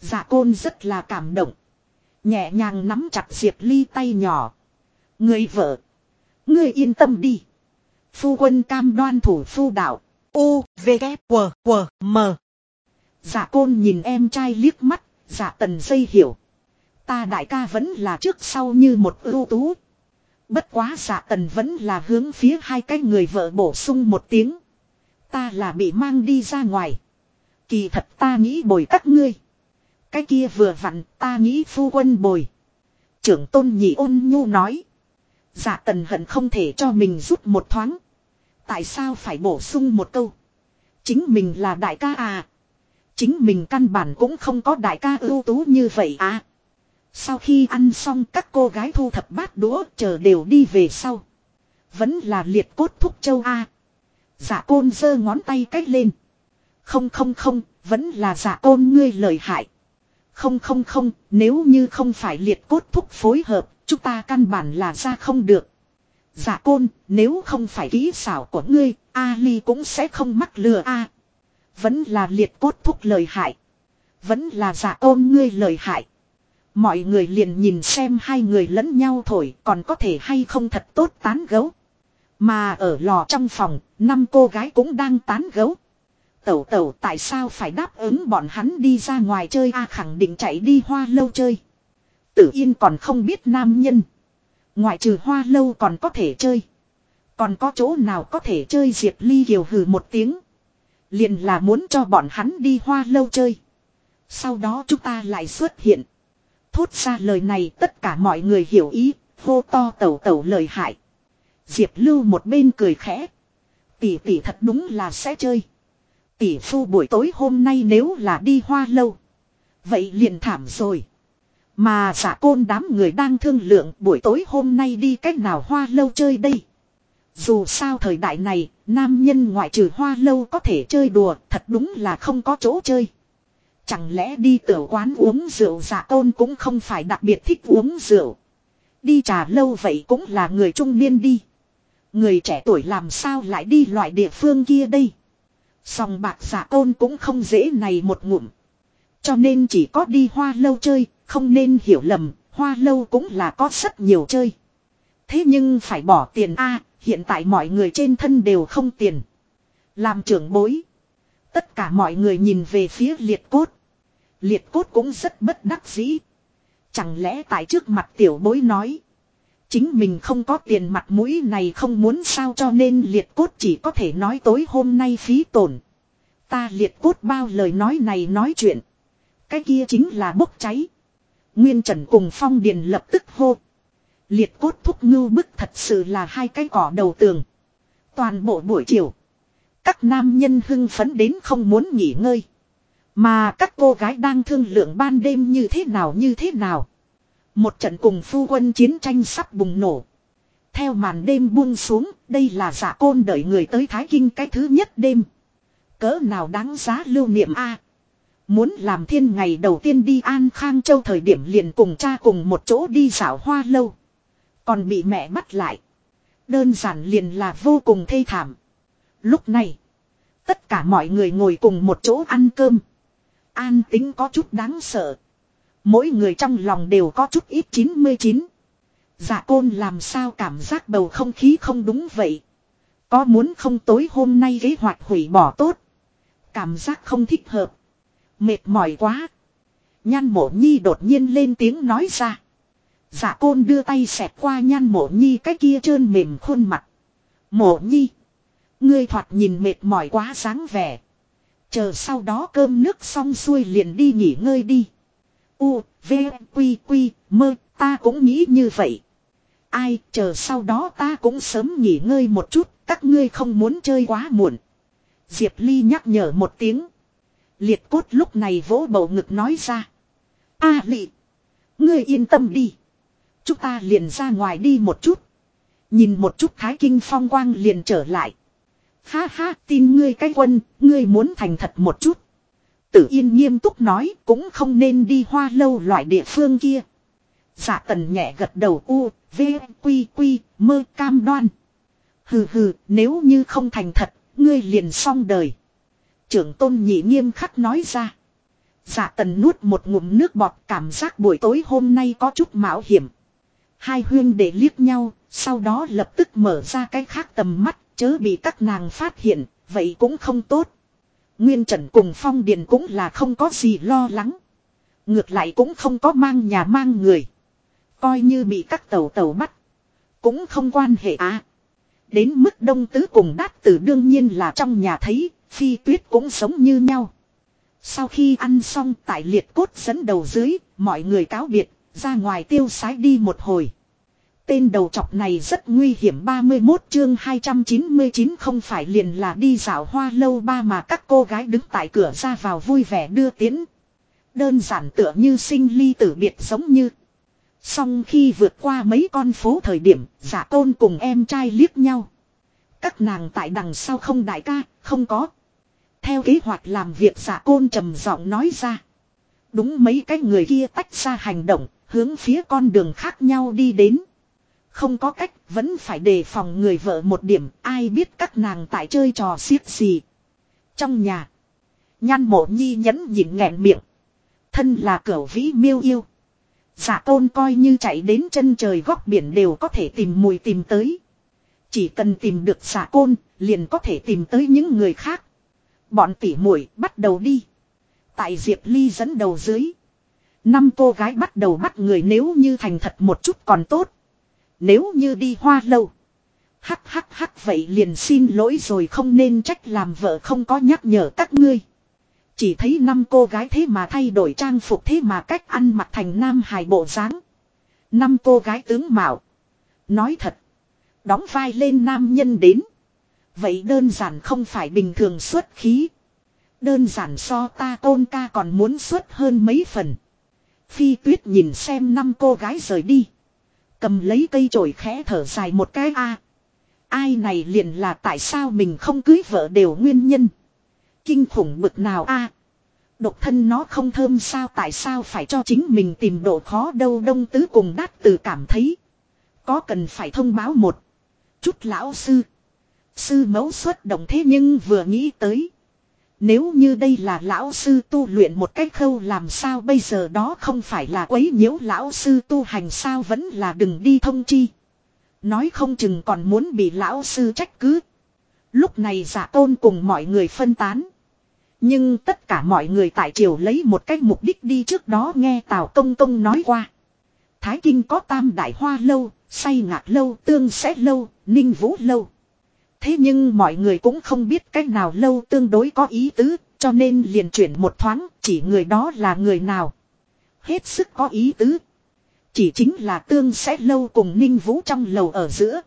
Dạ côn rất là cảm động. Nhẹ nhàng nắm chặt Diệp Ly tay nhỏ. Người vợ. Người yên tâm đi. Phu quân cam đoan thủ phu đạo. U, V, K, W, W, M. Dạ côn nhìn em trai liếc mắt, dạ tần dây hiểu. Ta đại ca vẫn là trước sau như một ưu tú. Bất quá dạ tần vẫn là hướng phía hai cái người vợ bổ sung một tiếng. Ta là bị mang đi ra ngoài. Kỳ thật ta nghĩ bồi các ngươi. Cái kia vừa vặn ta nghĩ phu quân bồi. Trưởng tôn nhị ôn nhu nói. Dạ tần hận không thể cho mình rút một thoáng. Tại sao phải bổ sung một câu. Chính mình là đại ca à. Chính mình căn bản cũng không có đại ca ưu tú như vậy à. Sau khi ăn xong các cô gái thu thập bát đũa chờ đều đi về sau. Vẫn là liệt cốt thúc châu A. Giả côn giơ ngón tay cách lên. Không không không, vẫn là giả côn ngươi lời hại. Không không không, nếu như không phải liệt cốt thúc phối hợp, chúng ta căn bản là ra không được. Dạ côn, nếu không phải kỹ xảo của ngươi, Ali cũng sẽ không mắc lừa A. Vẫn là liệt cốt thúc lời hại. Vẫn là dạ côn ngươi lời hại. Mọi người liền nhìn xem hai người lẫn nhau thổi còn có thể hay không thật tốt tán gấu. Mà ở lò trong phòng, năm cô gái cũng đang tán gấu. Tẩu tẩu tại sao phải đáp ứng bọn hắn đi ra ngoài chơi a khẳng định chạy đi hoa lâu chơi. Tử yên còn không biết nam nhân. Ngoại trừ hoa lâu còn có thể chơi. Còn có chỗ nào có thể chơi Diệp Ly kiều hừ một tiếng. Liền là muốn cho bọn hắn đi hoa lâu chơi. Sau đó chúng ta lại xuất hiện. Thốt ra lời này tất cả mọi người hiểu ý, hô to tẩu tẩu lời hại. Diệp Lưu một bên cười khẽ. Tỷ tỷ thật đúng là sẽ chơi. Tỷ phu buổi tối hôm nay nếu là đi hoa lâu. Vậy liền thảm rồi. Mà giả côn đám người đang thương lượng buổi tối hôm nay đi cách nào hoa lâu chơi đây. Dù sao thời đại này, nam nhân ngoại trừ hoa lâu có thể chơi đùa, thật đúng là không có chỗ chơi. Chẳng lẽ đi tiểu quán uống rượu giả côn cũng không phải đặc biệt thích uống rượu. Đi trà lâu vậy cũng là người trung niên đi. Người trẻ tuổi làm sao lại đi loại địa phương kia đây. Sòng bạc giả côn cũng không dễ này một ngụm. Cho nên chỉ có đi hoa lâu chơi, không nên hiểu lầm, hoa lâu cũng là có rất nhiều chơi. Thế nhưng phải bỏ tiền a hiện tại mọi người trên thân đều không tiền. Làm trưởng bối. Tất cả mọi người nhìn về phía liệt cốt. Liệt cốt cũng rất bất đắc dĩ. Chẳng lẽ tại trước mặt tiểu bối nói. Chính mình không có tiền mặt mũi này không muốn sao cho nên liệt cốt chỉ có thể nói tối hôm nay phí tổn. Ta liệt cốt bao lời nói này nói chuyện. Cái kia chính là bốc cháy. Nguyên Trần cùng Phong Điền lập tức hô. Liệt cốt thúc ngưu bức thật sự là hai cái cỏ đầu tường. Toàn bộ buổi chiều. Các nam nhân hưng phấn đến không muốn nghỉ ngơi. Mà các cô gái đang thương lượng ban đêm như thế nào như thế nào. Một trận cùng phu quân chiến tranh sắp bùng nổ. Theo màn đêm buông xuống, đây là giả côn đợi người tới Thái Kinh cái thứ nhất đêm. Cỡ nào đáng giá lưu niệm A. Muốn làm thiên ngày đầu tiên đi An Khang Châu thời điểm liền cùng cha cùng một chỗ đi dạo hoa lâu. Còn bị mẹ bắt lại. Đơn giản liền là vô cùng thê thảm. Lúc này, tất cả mọi người ngồi cùng một chỗ ăn cơm. An tính có chút đáng sợ. Mỗi người trong lòng đều có chút ít 99. Dạ côn làm sao cảm giác bầu không khí không đúng vậy. Có muốn không tối hôm nay kế hoạch hủy bỏ tốt. Cảm giác không thích hợp. Mệt mỏi quá. Nhan mộ nhi đột nhiên lên tiếng nói ra. Giả côn đưa tay xẹt qua nhan mộ nhi cái kia trơn mềm khuôn mặt. Mộ nhi. Ngươi thoạt nhìn mệt mỏi quá sáng vẻ. Chờ sau đó cơm nước xong xuôi liền đi nghỉ ngơi đi. U, V, Quy, Quy, mơ, ta cũng nghĩ như vậy. Ai, chờ sau đó ta cũng sớm nghỉ ngơi một chút, các ngươi không muốn chơi quá muộn. Diệp Ly nhắc nhở một tiếng. Liệt cốt lúc này vỗ bầu ngực nói ra. A à, lị, ngươi yên tâm đi. Chúng ta liền ra ngoài đi một chút. Nhìn một chút thái kinh phong quang liền trở lại. Ha ha, tin ngươi cái quân, ngươi muốn thành thật một chút. Tử yên nghiêm túc nói cũng không nên đi hoa lâu loại địa phương kia. Giả tần nhẹ gật đầu u, v, quy quy, mơ cam đoan. Hừ hừ, nếu như không thành thật, ngươi liền xong đời. Trưởng tôn nhị nghiêm khắc nói ra. Dạ tần nuốt một ngụm nước bọt cảm giác buổi tối hôm nay có chút mạo hiểm. Hai huyên để liếc nhau, sau đó lập tức mở ra cái khác tầm mắt, chớ bị các nàng phát hiện, vậy cũng không tốt. Nguyên Trần cùng Phong Điền cũng là không có gì lo lắng. Ngược lại cũng không có mang nhà mang người. Coi như bị các tàu tàu bắt. Cũng không quan hệ à. Đến mức đông tứ cùng đát tử đương nhiên là trong nhà thấy, phi tuyết cũng sống như nhau. Sau khi ăn xong tại liệt cốt dẫn đầu dưới, mọi người cáo biệt, ra ngoài tiêu sái đi một hồi. Tên đầu chọc này rất nguy hiểm 31 chương 299 không phải liền là đi dạo hoa lâu ba mà các cô gái đứng tại cửa ra vào vui vẻ đưa tiến. Đơn giản tựa như sinh ly tử biệt giống như. Xong khi vượt qua mấy con phố thời điểm, giả tôn cùng em trai liếc nhau. Các nàng tại đằng sau không đại ca, không có. Theo kế hoạch làm việc giả côn trầm giọng nói ra. Đúng mấy cái người kia tách ra hành động, hướng phía con đường khác nhau đi đến. Không có cách, vẫn phải đề phòng người vợ một điểm, ai biết các nàng tại chơi trò xiết gì. Trong nhà, nhan mộ nhi nhẫn nhịn nghẹn miệng. Thân là cửu vĩ miêu yêu. Giả tôn coi như chạy đến chân trời góc biển đều có thể tìm mùi tìm tới. Chỉ cần tìm được giả côn, liền có thể tìm tới những người khác. Bọn tỉ muội bắt đầu đi. Tại Diệp Ly dẫn đầu dưới. Năm cô gái bắt đầu bắt người nếu như thành thật một chút còn tốt. Nếu như đi hoa lâu. Hắc hắc hắc vậy liền xin lỗi rồi không nên trách làm vợ không có nhắc nhở các ngươi. Chỉ thấy năm cô gái thế mà thay đổi trang phục thế mà cách ăn mặc thành nam hài bộ dáng. Năm cô gái tướng mạo. Nói thật. Đóng vai lên nam nhân đến. Vậy đơn giản không phải bình thường xuất khí. Đơn giản so ta tôn ca còn muốn xuất hơn mấy phần. Phi tuyết nhìn xem năm cô gái rời đi. Cầm lấy cây chổi khẽ thở dài một cái a. Ai này liền là tại sao mình không cưới vợ đều nguyên nhân. Kinh khủng bực nào a? Độc thân nó không thơm sao tại sao phải cho chính mình tìm độ khó đâu đông tứ cùng đát từ cảm thấy. Có cần phải thông báo một chút lão sư. Sư mẫu xuất động thế nhưng vừa nghĩ tới. Nếu như đây là lão sư tu luyện một cách khâu làm sao bây giờ đó không phải là quấy nhiễu lão sư tu hành sao vẫn là đừng đi thông chi. Nói không chừng còn muốn bị lão sư trách cứ. Lúc này giả tôn cùng mọi người phân tán. Nhưng tất cả mọi người tại triều lấy một cách mục đích đi trước đó nghe Tào Công Công nói qua. Thái Kinh có tam đại hoa lâu, say ngạc lâu, tương sẽ lâu, ninh vũ lâu. Thế nhưng mọi người cũng không biết cách nào lâu tương đối có ý tứ, cho nên liền chuyển một thoáng, chỉ người đó là người nào. Hết sức có ý tứ. Chỉ chính là tương sẽ lâu cùng ninh vũ trong lầu ở giữa.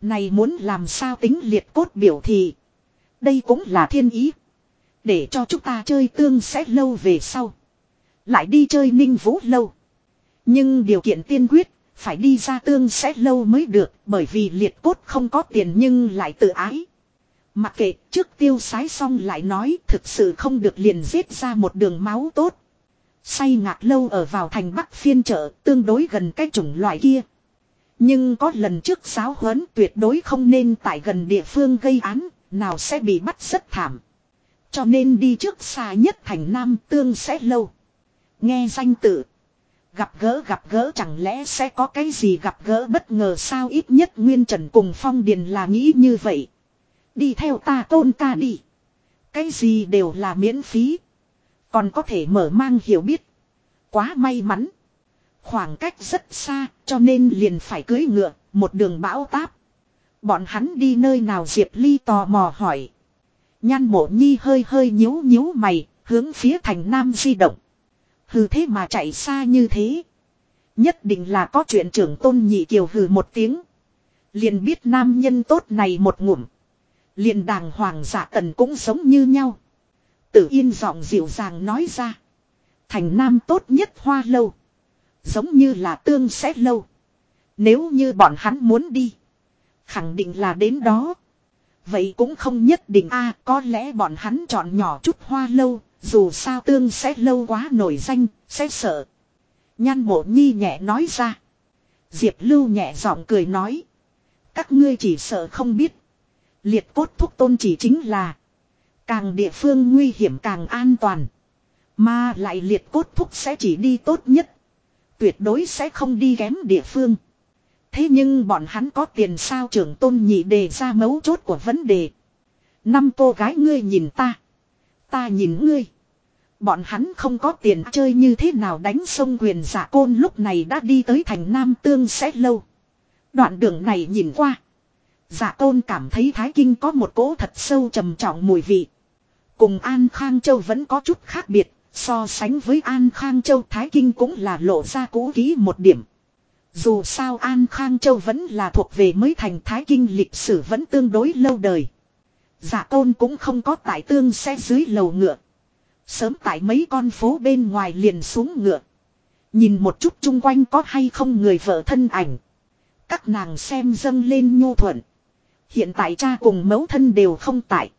Này muốn làm sao tính liệt cốt biểu thì. Đây cũng là thiên ý. Để cho chúng ta chơi tương sẽ lâu về sau. Lại đi chơi ninh vũ lâu. Nhưng điều kiện tiên quyết phải đi ra tương sẽ lâu mới được bởi vì liệt cốt không có tiền nhưng lại tự ái. Mặc kệ trước tiêu sái xong lại nói thực sự không được liền giết ra một đường máu tốt. Say ngạc lâu ở vào thành bắc phiên chợ tương đối gần cái chủng loại kia. Nhưng có lần trước giáo huấn tuyệt đối không nên tại gần địa phương gây án, nào sẽ bị bắt rất thảm. Cho nên đi trước xa nhất thành Nam Tương sẽ lâu. Nghe danh tự. Gặp gỡ gặp gỡ chẳng lẽ sẽ có cái gì gặp gỡ bất ngờ sao ít nhất Nguyên Trần cùng Phong Điền là nghĩ như vậy. Đi theo ta tôn ta đi. Cái gì đều là miễn phí. Còn có thể mở mang hiểu biết. Quá may mắn. Khoảng cách rất xa cho nên liền phải cưới ngựa, một đường bão táp. Bọn hắn đi nơi nào Diệp Ly tò mò hỏi. Nhan mộ nhi hơi hơi nhíu nhíu mày, hướng phía thành nam di động. Hừ thế mà chạy xa như thế. Nhất định là có chuyện trưởng tôn nhị kiều hừ một tiếng. Liền biết nam nhân tốt này một ngụm. Liền đàng hoàng giả tần cũng sống như nhau. Tử yên giọng dịu dàng nói ra. Thành nam tốt nhất hoa lâu. Giống như là tương sẽ lâu. Nếu như bọn hắn muốn đi. Khẳng định là đến đó. Vậy cũng không nhất định a có lẽ bọn hắn chọn nhỏ chút hoa lâu, dù sao tương sẽ lâu quá nổi danh, sẽ sợ. Nhan mộ nhi nhẹ nói ra. Diệp lưu nhẹ giọng cười nói. Các ngươi chỉ sợ không biết. Liệt cốt thúc tôn chỉ chính là. Càng địa phương nguy hiểm càng an toàn. Mà lại liệt cốt thúc sẽ chỉ đi tốt nhất. Tuyệt đối sẽ không đi kém địa phương. Thế nhưng bọn hắn có tiền sao trưởng tôn nhị đề ra mấu chốt của vấn đề. Năm cô gái ngươi nhìn ta. Ta nhìn ngươi. Bọn hắn không có tiền chơi như thế nào đánh sông quyền giả côn lúc này đã đi tới thành Nam Tương sẽ lâu. Đoạn đường này nhìn qua. Giả côn cảm thấy Thái Kinh có một cỗ thật sâu trầm trọng mùi vị. Cùng An Khang Châu vẫn có chút khác biệt. So sánh với An Khang Châu Thái Kinh cũng là lộ ra cũ ký một điểm. Dù sao An Khang Châu vẫn là thuộc về mới thành Thái Kinh lịch sử vẫn tương đối lâu đời. Dạ tôn cũng không có tại tương xe dưới lầu ngựa. Sớm tại mấy con phố bên ngoài liền xuống ngựa. Nhìn một chút chung quanh có hay không người vợ thân ảnh. Các nàng xem dâng lên nhu thuận. Hiện tại cha cùng mẫu thân đều không tại.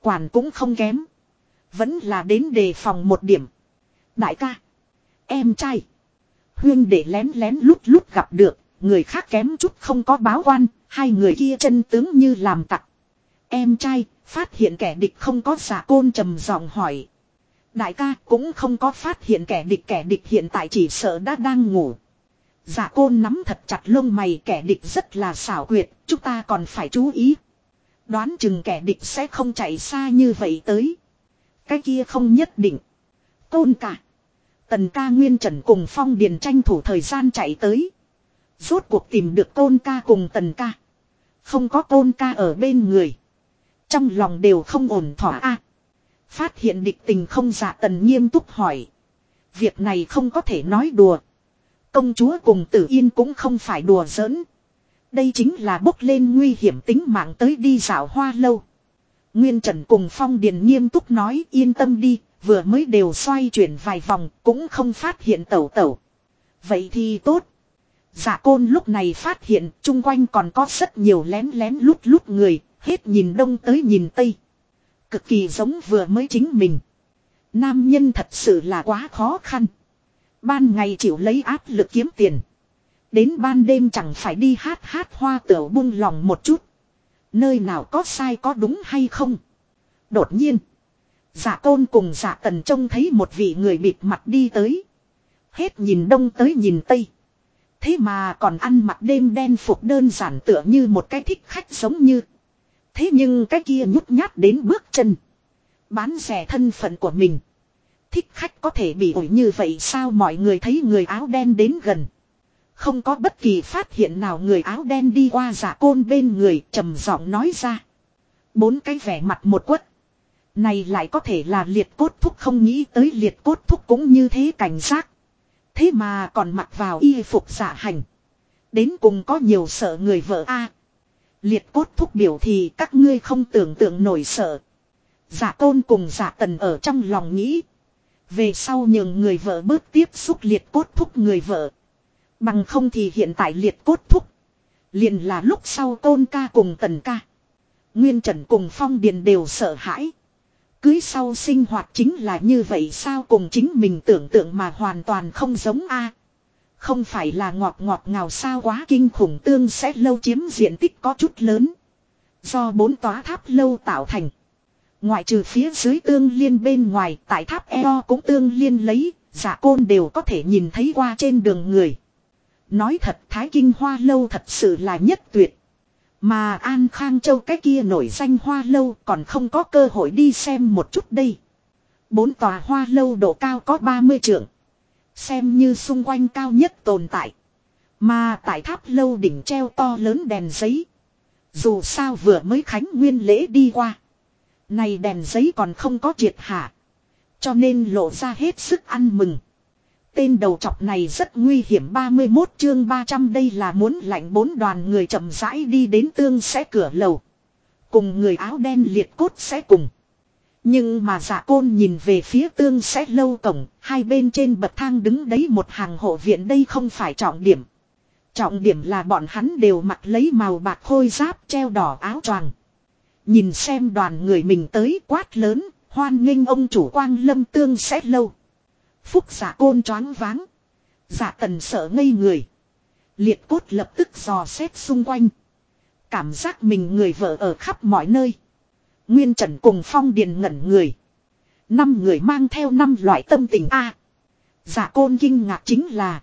Quản cũng không kém. Vẫn là đến đề phòng một điểm. Đại ca. Em trai. Huyên để lén lén lút lút gặp được. Người khác kém chút không có báo quan. Hai người kia chân tướng như làm tặc. Em trai. Phát hiện kẻ địch không có giả côn trầm giọng hỏi. Đại ca cũng không có phát hiện kẻ địch kẻ địch hiện tại chỉ sợ đã đang ngủ. Giả côn nắm thật chặt lông mày kẻ địch rất là xảo quyệt, chúng ta còn phải chú ý. Đoán chừng kẻ địch sẽ không chạy xa như vậy tới. Cái kia không nhất định. Côn cả. Tần ca nguyên trần cùng phong điền tranh thủ thời gian chạy tới. Rốt cuộc tìm được côn ca cùng tần ca. Không có côn ca ở bên người. Trong lòng đều không ổn thỏa a. phát hiện địch tình không giả tần nghiêm túc hỏi. Việc này không có thể nói đùa. Công chúa cùng tử yên cũng không phải đùa giỡn. Đây chính là bốc lên nguy hiểm tính mạng tới đi dạo hoa lâu. Nguyên Trần cùng Phong Điền nghiêm túc nói yên tâm đi, vừa mới đều xoay chuyển vài vòng cũng không phát hiện tẩu tẩu. Vậy thì tốt. Dạ côn lúc này phát hiện chung quanh còn có rất nhiều lén lén lút lút người, hết nhìn đông tới nhìn tây. Cực kỳ giống vừa mới chính mình. Nam nhân thật sự là quá khó khăn. Ban ngày chịu lấy áp lực kiếm tiền. Đến ban đêm chẳng phải đi hát hát hoa tửu buông lòng một chút. Nơi nào có sai có đúng hay không. Đột nhiên. Dạ giả tôn cùng giả tần trông thấy một vị người bịt mặt đi tới. Hết nhìn đông tới nhìn tây. Thế mà còn ăn mặc đêm đen phục đơn giản tựa như một cái thích khách giống như. Thế nhưng cái kia nhút nhát đến bước chân. Bán rẻ thân phận của mình. Thích khách có thể bị ủi như vậy sao mọi người thấy người áo đen đến gần. Không có bất kỳ phát hiện nào người áo đen đi qua giả côn bên người, trầm giọng nói ra. Bốn cái vẻ mặt một quất. Này lại có thể là liệt cốt thúc không nghĩ tới liệt cốt thúc cũng như thế cảnh giác. Thế mà còn mặc vào y phục giả hành. Đến cùng có nhiều sợ người vợ a Liệt cốt thúc biểu thì các ngươi không tưởng tượng nổi sợ. Giả tôn cùng giả tần ở trong lòng nghĩ. Về sau nhường người vợ bớt tiếp xúc liệt cốt thúc người vợ. Bằng không thì hiện tại liệt cốt thúc. liền là lúc sau tôn ca cùng tần ca. Nguyên Trần cùng Phong Điền đều sợ hãi. Cưới sau sinh hoạt chính là như vậy sao cùng chính mình tưởng tượng mà hoàn toàn không giống a không phải là ngọt ngọt ngào sao quá kinh khủng tương sẽ lâu chiếm diện tích có chút lớn. Do bốn tòa tháp lâu tạo thành. Ngoại trừ phía dưới tương liên bên ngoài tại tháp eo cũng tương liên lấy, giả côn đều có thể nhìn thấy qua trên đường người. Nói thật Thái Kinh Hoa Lâu thật sự là nhất tuyệt. Mà An Khang Châu cái kia nổi danh Hoa Lâu còn không có cơ hội đi xem một chút đây. Bốn tòa Hoa Lâu độ cao có 30 trượng. Xem như xung quanh cao nhất tồn tại. Mà tại tháp lâu đỉnh treo to lớn đèn giấy. Dù sao vừa mới khánh nguyên lễ đi qua. Này đèn giấy còn không có triệt hạ. Cho nên lộ ra hết sức ăn mừng. Tên đầu chọc này rất nguy hiểm 31 chương 300 đây là muốn lạnh bốn đoàn người chậm rãi đi đến tương sẽ cửa lầu. Cùng người áo đen liệt cốt sẽ cùng. Nhưng mà giả côn nhìn về phía tương sẽ lâu cổng, hai bên trên bậc thang đứng đấy một hàng hộ viện đây không phải trọng điểm. Trọng điểm là bọn hắn đều mặc lấy màu bạc khôi giáp treo đỏ áo choàng. Nhìn xem đoàn người mình tới quát lớn, hoan nghênh ông chủ quang lâm tương sẽ lâu. Phúc giả côn choáng váng. Giả tần sợ ngây người. Liệt cốt lập tức dò xét xung quanh. Cảm giác mình người vợ ở khắp mọi nơi. Nguyên Trần cùng Phong Điền ngẩn người. Năm người mang theo năm loại tâm tình A. giả côn kinh ngạc chính là.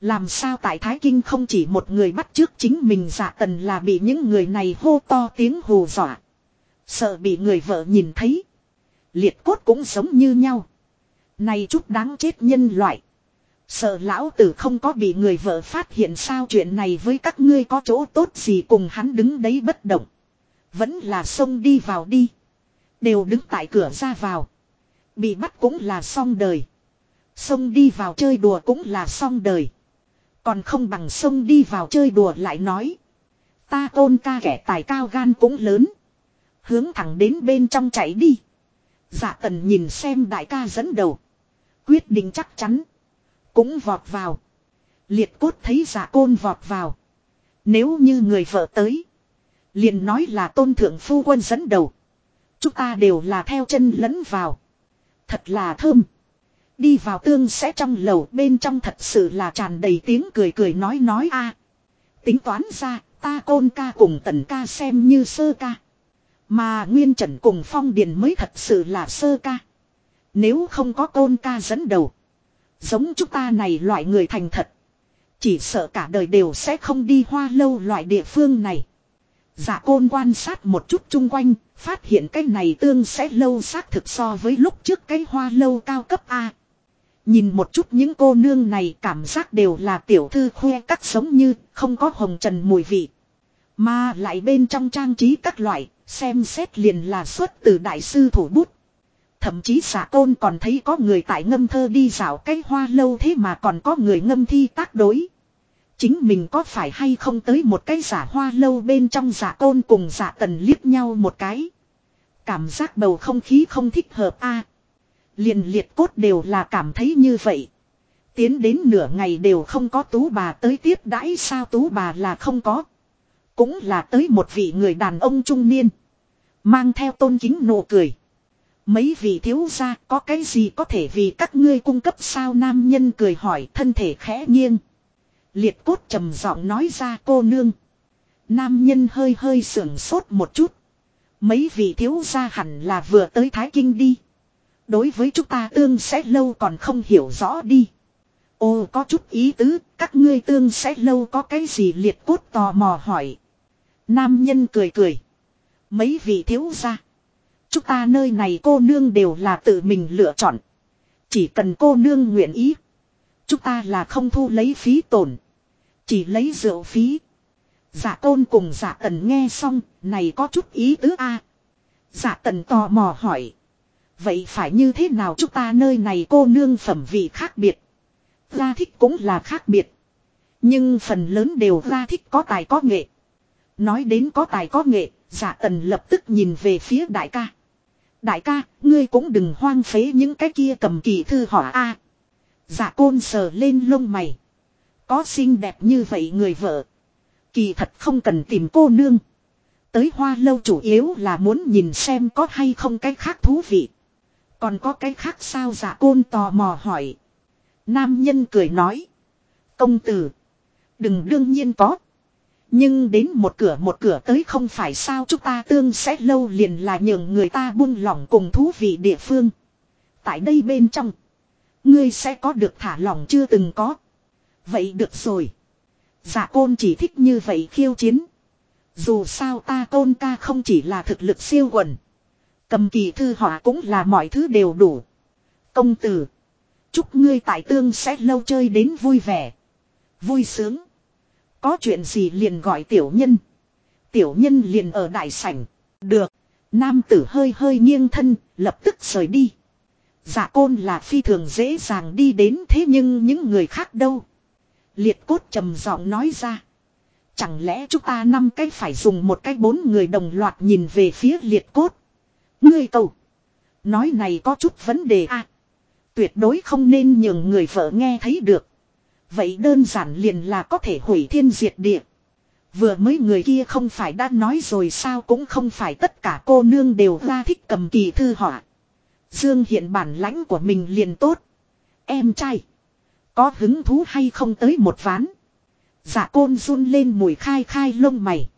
Làm sao tại Thái Kinh không chỉ một người bắt trước chính mình giả tần là bị những người này hô to tiếng hù dọa. Sợ bị người vợ nhìn thấy. Liệt cốt cũng giống như nhau. Này chút đáng chết nhân loại. Sợ lão tử không có bị người vợ phát hiện sao chuyện này với các ngươi có chỗ tốt gì cùng hắn đứng đấy bất động. Vẫn là xông đi vào đi. Đều đứng tại cửa ra vào. Bị bắt cũng là xong đời. Xông đi vào chơi đùa cũng là xong đời. Còn không bằng sông đi vào chơi đùa lại nói. Ta tôn ca kẻ tài cao gan cũng lớn. Hướng thẳng đến bên trong chạy đi. Dạ tần nhìn xem đại ca dẫn đầu. Quyết định chắc chắn. Cũng vọt vào. Liệt cốt thấy dạ côn vọt vào. Nếu như người vợ tới. Liền nói là tôn thượng phu quân dẫn đầu. Chúng ta đều là theo chân lẫn vào. Thật là thơm. Đi vào tương sẽ trong lầu, bên trong thật sự là tràn đầy tiếng cười cười nói nói a Tính toán ra, ta côn ca cùng tần ca xem như sơ ca. Mà Nguyên Trần cùng Phong Điền mới thật sự là sơ ca. Nếu không có côn ca dẫn đầu. Giống chúng ta này loại người thành thật. Chỉ sợ cả đời đều sẽ không đi hoa lâu loại địa phương này. Dạ côn quan sát một chút chung quanh, phát hiện cái này tương sẽ lâu xác thực so với lúc trước cái hoa lâu cao cấp A. Nhìn một chút những cô nương này cảm giác đều là tiểu thư khoe cắt sống như không có hồng trần mùi vị. Mà lại bên trong trang trí các loại, xem xét liền là xuất từ đại sư thủ bút. Thậm chí giả côn còn thấy có người tại ngâm thơ đi dạo cái hoa lâu thế mà còn có người ngâm thi tác đối. Chính mình có phải hay không tới một cái giả hoa lâu bên trong giả tôn cùng giả tần liếc nhau một cái. Cảm giác bầu không khí không thích hợp a liền liệt cốt đều là cảm thấy như vậy. Tiến đến nửa ngày đều không có tú bà tới tiếp đãi sao tú bà là không có. Cũng là tới một vị người đàn ông trung niên. Mang theo tôn kính nụ cười. Mấy vị thiếu gia có cái gì có thể vì các ngươi cung cấp sao nam nhân cười hỏi thân thể khẽ nghiêng. Liệt cốt trầm giọng nói ra cô nương. Nam nhân hơi hơi sưởng sốt một chút. Mấy vị thiếu gia hẳn là vừa tới Thái Kinh đi. Đối với chúng ta tương sẽ lâu còn không hiểu rõ đi. Ồ có chút ý tứ, các ngươi tương sẽ lâu có cái gì liệt cốt tò mò hỏi. Nam nhân cười cười. Mấy vị thiếu gia. Chúng ta nơi này cô nương đều là tự mình lựa chọn. Chỉ cần cô nương nguyện ý. Chúng ta là không thu lấy phí tổn. Chỉ lấy rượu phí. giả tôn cùng giả tần nghe xong, này có chút ý tứ a. giả tần tò mò hỏi. Vậy phải như thế nào chúng ta nơi này cô nương phẩm vị khác biệt. gia thích cũng là khác biệt. Nhưng phần lớn đều gia thích có tài có nghệ. Nói đến có tài có nghệ, giả tần lập tức nhìn về phía đại ca. Đại ca, ngươi cũng đừng hoang phế những cái kia cầm kỳ thư họa a giả côn sờ lên lông mày. Có xinh đẹp như vậy người vợ. Kỳ thật không cần tìm cô nương. Tới hoa lâu chủ yếu là muốn nhìn xem có hay không cái khác thú vị. Còn có cái khác sao giả côn tò mò hỏi. Nam nhân cười nói. Công tử. Đừng đương nhiên có. Nhưng đến một cửa một cửa tới không phải sao chúng ta tương sẽ lâu liền là nhường người ta buông lỏng cùng thú vị địa phương. Tại đây bên trong. Ngươi sẽ có được thả lỏng chưa từng có. Vậy được rồi. Dạ côn chỉ thích như vậy khiêu chiến. Dù sao ta côn ca không chỉ là thực lực siêu quần. Cầm kỳ thư họa cũng là mọi thứ đều đủ. Công tử. Chúc ngươi tại tương sẽ lâu chơi đến vui vẻ. Vui sướng. Có chuyện gì liền gọi tiểu nhân. Tiểu nhân liền ở đại sảnh. Được. Nam tử hơi hơi nghiêng thân, lập tức rời đi. Dạ côn là phi thường dễ dàng đi đến thế nhưng những người khác đâu. Liệt cốt trầm giọng nói ra. Chẳng lẽ chúng ta năm cái phải dùng một cái bốn người đồng loạt nhìn về phía liệt cốt. Ngươi cầu. Nói này có chút vấn đề à. Tuyệt đối không nên nhường người vợ nghe thấy được. Vậy đơn giản liền là có thể hủy thiên diệt địa. Vừa mới người kia không phải đã nói rồi sao cũng không phải tất cả cô nương đều ra thích cầm kỳ thư họa. Dương hiện bản lãnh của mình liền tốt. Em trai. Có hứng thú hay không tới một ván. Dạ côn run lên mùi khai khai lông mày.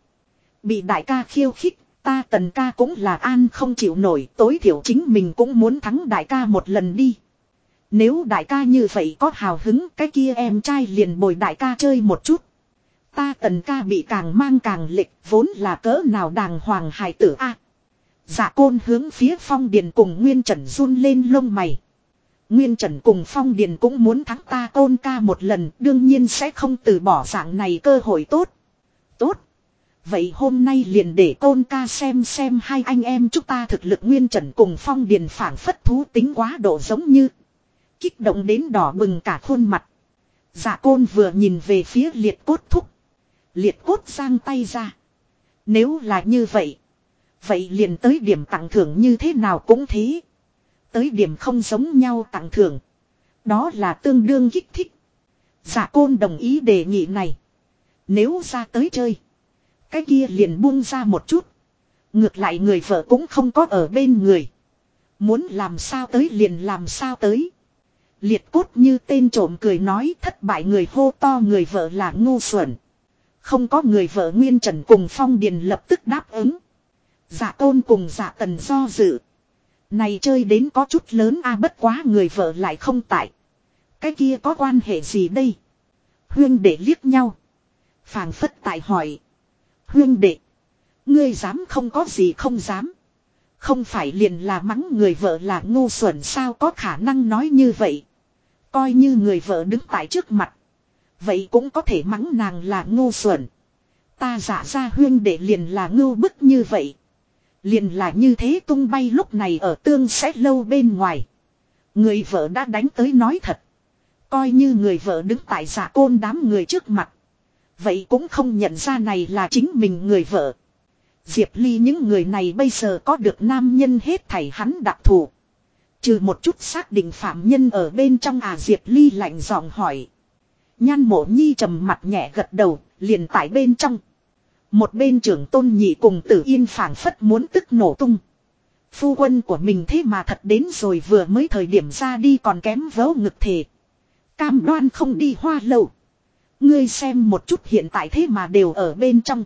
Bị đại ca khiêu khích, Ta tần ca cũng là an không chịu nổi, tối thiểu chính mình cũng muốn thắng đại ca một lần đi. Nếu đại ca như vậy có hào hứng, cái kia em trai liền bồi đại ca chơi một chút. Ta tần ca bị càng mang càng lịch, vốn là cỡ nào đàng hoàng hài tử a Dạ côn hướng phía phong điền cùng Nguyên Trần run lên lông mày. Nguyên Trần cùng phong điền cũng muốn thắng ta côn ca một lần, đương nhiên sẽ không từ bỏ dạng này cơ hội tốt. Tốt. Vậy hôm nay liền để tôn ca xem xem hai anh em chúng ta thực lực nguyên trần cùng phong điền phản phất thú tính quá độ giống như. Kích động đến đỏ bừng cả khuôn mặt. Dạ côn vừa nhìn về phía liệt cốt thúc. Liệt cốt giang tay ra. Nếu là như vậy. Vậy liền tới điểm tặng thưởng như thế nào cũng thế. Tới điểm không giống nhau tặng thưởng. Đó là tương đương kích thích. giả côn đồng ý đề nghị này. Nếu ra tới chơi. Cái kia liền buông ra một chút. Ngược lại người vợ cũng không có ở bên người. Muốn làm sao tới liền làm sao tới. Liệt cốt như tên trộm cười nói thất bại người hô to người vợ là ngu xuẩn. Không có người vợ Nguyên Trần cùng Phong Điền lập tức đáp ứng. Dạ tôn cùng dạ tần do dự. Này chơi đến có chút lớn a, bất quá người vợ lại không tại. Cái kia có quan hệ gì đây? Huyên đệ liếc nhau. phảng phất tại hỏi. Huyên đệ. Ngươi dám không có gì không dám. Không phải liền là mắng người vợ là ngu xuẩn sao có khả năng nói như vậy. Coi như người vợ đứng tại trước mặt. Vậy cũng có thể mắng nàng là ngu xuẩn. Ta giả ra huyên để liền là ngưu bức như vậy. Liền là như thế tung bay lúc này ở tương sẽ lâu bên ngoài. Người vợ đã đánh tới nói thật. Coi như người vợ đứng tại giả côn đám người trước mặt. Vậy cũng không nhận ra này là chính mình người vợ. Diệp Ly những người này bây giờ có được nam nhân hết thảy hắn đặc thù. Trừ một chút xác định phạm nhân ở bên trong à Diệp Ly lạnh giọng hỏi. Nhan mộ nhi trầm mặt nhẹ gật đầu, liền tại bên trong. Một bên trưởng tôn nhị cùng tử yên phảng phất muốn tức nổ tung. Phu quân của mình thế mà thật đến rồi vừa mới thời điểm ra đi còn kém vớ ngực thề. Cam đoan không đi hoa lâu. Ngươi xem một chút hiện tại thế mà đều ở bên trong.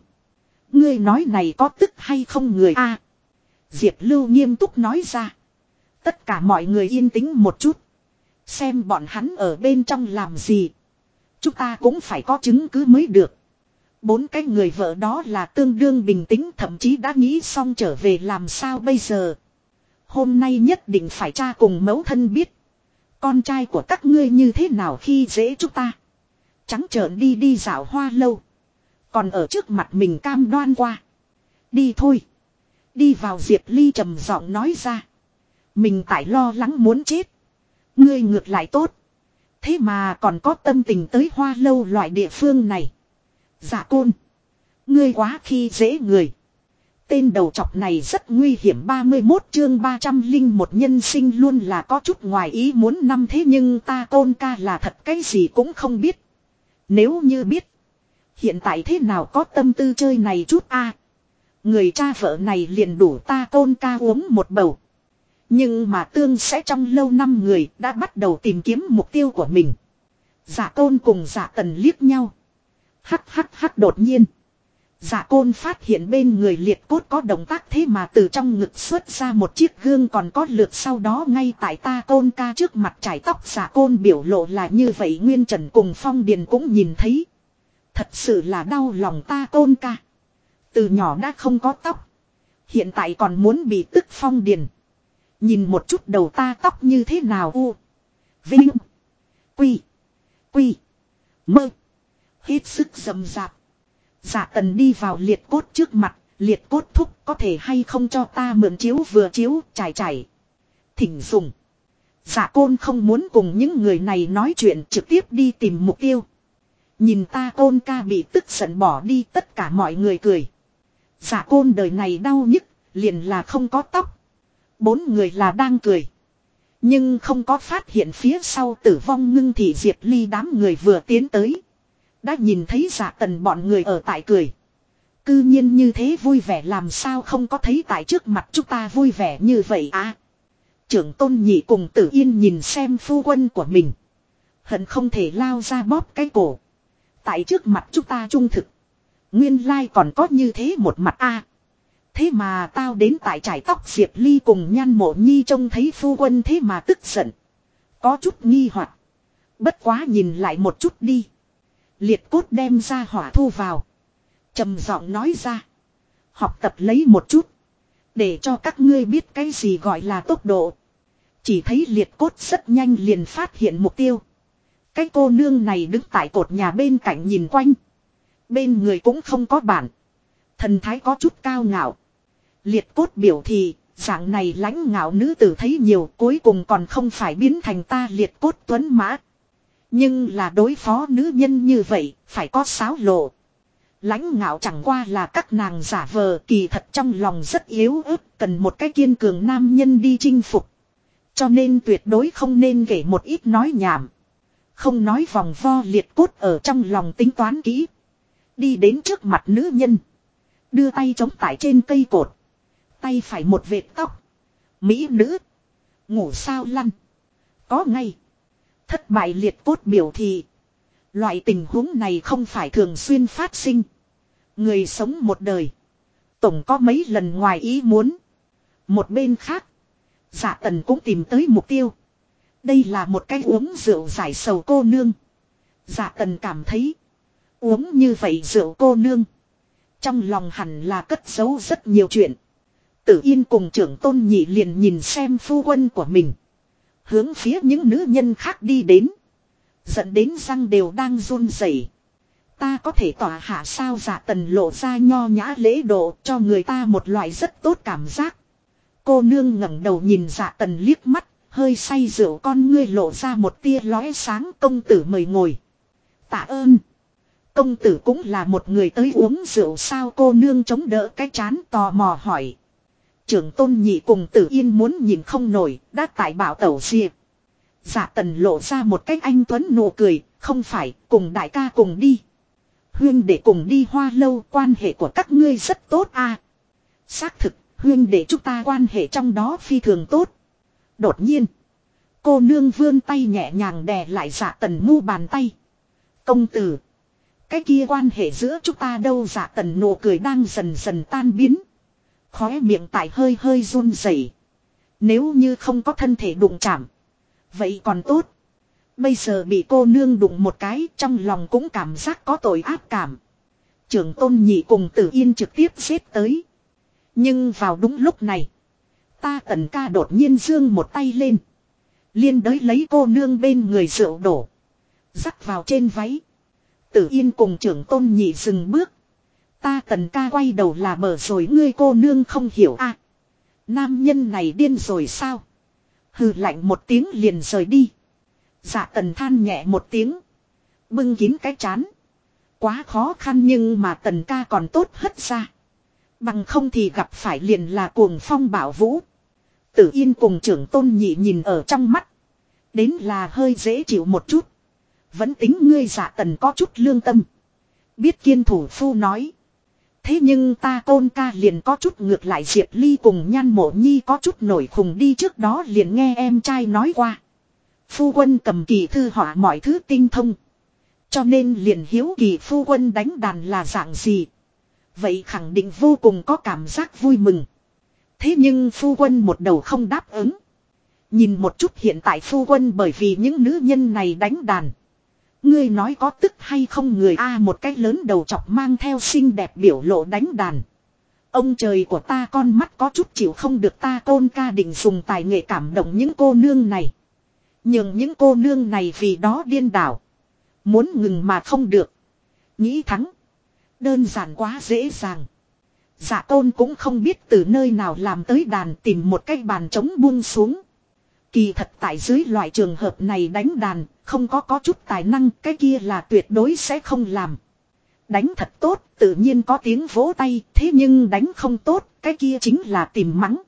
Ngươi nói này có tức hay không người a? Diệp Lưu nghiêm túc nói ra. Tất cả mọi người yên tĩnh một chút. Xem bọn hắn ở bên trong làm gì. Chúng ta cũng phải có chứng cứ mới được. Bốn cái người vợ đó là tương đương bình tĩnh thậm chí đã nghĩ xong trở về làm sao bây giờ. Hôm nay nhất định phải cha cùng mẫu thân biết. Con trai của các ngươi như thế nào khi dễ chúng ta. Trắng trợn đi đi dạo hoa lâu. Còn ở trước mặt mình cam đoan qua. Đi thôi. Đi vào Diệp Ly trầm giọng nói ra. Mình tại lo lắng muốn chết. Ngươi ngược lại tốt. Thế mà còn có tâm tình tới hoa lâu loại địa phương này. Dạ côn. Ngươi quá khi dễ người. Tên đầu chọc này rất nguy hiểm 31 chương 300 linh một nhân sinh luôn là có chút ngoài ý muốn năm thế nhưng ta côn ca là thật cái gì cũng không biết. Nếu như biết. Hiện tại thế nào có tâm tư chơi này chút a Người cha vợ này liền đủ ta côn ca uống một bầu. Nhưng mà tương sẽ trong lâu năm người đã bắt đầu tìm kiếm mục tiêu của mình. Dạ giả tôn cùng giả tần liếc nhau. Hắc hắc hắc đột nhiên. Giả côn phát hiện bên người liệt cốt có động tác thế mà từ trong ngực xuất ra một chiếc gương còn có lượt sau đó ngay tại ta côn ca trước mặt trải tóc giả côn biểu lộ là như vậy Nguyên Trần cùng Phong Điền cũng nhìn thấy. Thật sự là đau lòng ta côn ca. Từ nhỏ đã không có tóc. Hiện tại còn muốn bị tức Phong Điền. Nhìn một chút đầu ta tóc như thế nào u. Vinh. Quy. Quy. Mơ. Hết sức rầm dạp. giả tần đi vào liệt cốt trước mặt. Liệt cốt thúc có thể hay không cho ta mượn chiếu vừa chiếu trải trải. Thỉnh dùng. giả côn không muốn cùng những người này nói chuyện trực tiếp đi tìm mục tiêu. Nhìn ta côn ca bị tức giận bỏ đi tất cả mọi người cười. giả côn đời này đau nhức, liền là không có tóc. Bốn người là đang cười. Nhưng không có phát hiện phía sau tử vong ngưng thì Diệp Ly đám người vừa tiến tới. Đã nhìn thấy giả tần bọn người ở tại cười. Cư nhiên như thế vui vẻ làm sao không có thấy tại trước mặt chúng ta vui vẻ như vậy à. Trưởng tôn nhị cùng tử yên nhìn xem phu quân của mình. Hận không thể lao ra bóp cái cổ. Tại trước mặt chúng ta trung thực. Nguyên lai còn có như thế một mặt a Thế mà tao đến tại trải tóc Diệp Ly cùng nhan mộ nhi trông thấy phu quân thế mà tức giận. Có chút nghi hoặc Bất quá nhìn lại một chút đi. Liệt cốt đem ra hỏa thu vào. trầm giọng nói ra. Học tập lấy một chút. Để cho các ngươi biết cái gì gọi là tốc độ. Chỉ thấy liệt cốt rất nhanh liền phát hiện mục tiêu. Cái cô nương này đứng tại cột nhà bên cạnh nhìn quanh. Bên người cũng không có bản. Thần thái có chút cao ngạo. Liệt cốt biểu thì, dạng này lãnh ngạo nữ tử thấy nhiều cuối cùng còn không phải biến thành ta liệt cốt tuấn mã. Nhưng là đối phó nữ nhân như vậy, phải có sáo lộ. Lãnh ngạo chẳng qua là các nàng giả vờ kỳ thật trong lòng rất yếu ớt, cần một cái kiên cường nam nhân đi chinh phục. Cho nên tuyệt đối không nên kể một ít nói nhảm. Không nói vòng vo liệt cốt ở trong lòng tính toán kỹ. Đi đến trước mặt nữ nhân. Đưa tay chống tải trên cây cột. Tay phải một vệt tóc. Mỹ nữ. Ngủ sao lăn. Có ngay. Thất bại liệt cốt biểu thị. Loại tình huống này không phải thường xuyên phát sinh. Người sống một đời. Tổng có mấy lần ngoài ý muốn. Một bên khác. Dạ tần cũng tìm tới mục tiêu. Đây là một cái uống rượu giải sầu cô nương. Dạ tần cảm thấy. Uống như vậy rượu cô nương. Trong lòng hẳn là cất giấu rất nhiều chuyện. Tử yên cùng trưởng tôn nhị liền nhìn xem phu quân của mình. Hướng phía những nữ nhân khác đi đến. Dẫn đến răng đều đang run rẩy. Ta có thể tỏa hạ sao giả tần lộ ra nho nhã lễ độ cho người ta một loại rất tốt cảm giác. Cô nương ngẩng đầu nhìn dạ tần liếc mắt, hơi say rượu con ngươi lộ ra một tia lóe sáng công tử mời ngồi. Tạ ơn. Công tử cũng là một người tới uống rượu sao cô nương chống đỡ cái chán tò mò hỏi. Trưởng tôn nhị cùng tử yên muốn nhìn không nổi, đã tại bảo tẩu diệp. giả tần lộ ra một cách anh tuấn nụ cười, không phải, cùng đại ca cùng đi. Huyên để cùng đi hoa lâu, quan hệ của các ngươi rất tốt a. Xác thực, huyên để chúng ta quan hệ trong đó phi thường tốt. Đột nhiên, cô nương vươn tay nhẹ nhàng đè lại giả tần mu bàn tay. Công tử, cái kia quan hệ giữa chúng ta đâu giả tần nụ cười đang dần dần tan biến. Khóe miệng tại hơi hơi run rẩy. Nếu như không có thân thể đụng chạm. Vậy còn tốt. Bây giờ bị cô nương đụng một cái, trong lòng cũng cảm giác có tội ác cảm. Trưởng tôn nhị cùng tử yên trực tiếp xếp tới. Nhưng vào đúng lúc này. Ta tần ca đột nhiên dương một tay lên. Liên đới lấy cô nương bên người rượu đổ. Rắc vào trên váy. Tử yên cùng trưởng tôn nhị dừng bước. Ta tần ca quay đầu là mở rồi, ngươi cô nương không hiểu a Nam nhân này điên rồi sao? Hừ lạnh một tiếng liền rời đi. Dạ tần than nhẹ một tiếng. Bưng kín cái chán. Quá khó khăn nhưng mà tần ca còn tốt hất ra. Bằng không thì gặp phải liền là cuồng phong bảo vũ. Tử yên cùng trưởng tôn nhị nhìn ở trong mắt. Đến là hơi dễ chịu một chút. Vẫn tính ngươi dạ tần có chút lương tâm. Biết kiên thủ phu nói. Thế nhưng ta tôn ca liền có chút ngược lại Diệp Ly cùng nhan mộ nhi có chút nổi khùng đi trước đó liền nghe em trai nói qua. Phu quân cầm kỳ thư họa mọi thứ tinh thông. Cho nên liền hiếu kỳ phu quân đánh đàn là dạng gì. Vậy khẳng định vô cùng có cảm giác vui mừng. Thế nhưng phu quân một đầu không đáp ứng. Nhìn một chút hiện tại phu quân bởi vì những nữ nhân này đánh đàn. Ngươi nói có tức hay không người a một cái lớn đầu chọc mang theo xinh đẹp biểu lộ đánh đàn. Ông trời của ta con mắt có chút chịu không được ta tôn ca định dùng tài nghệ cảm động những cô nương này. Nhưng những cô nương này vì đó điên đảo. Muốn ngừng mà không được. Nghĩ thắng. Đơn giản quá dễ dàng. Dạ tôn cũng không biết từ nơi nào làm tới đàn tìm một cái bàn trống buông xuống. Kỳ thật tại dưới loại trường hợp này đánh đàn, không có có chút tài năng, cái kia là tuyệt đối sẽ không làm. Đánh thật tốt, tự nhiên có tiếng vỗ tay, thế nhưng đánh không tốt, cái kia chính là tìm mắng.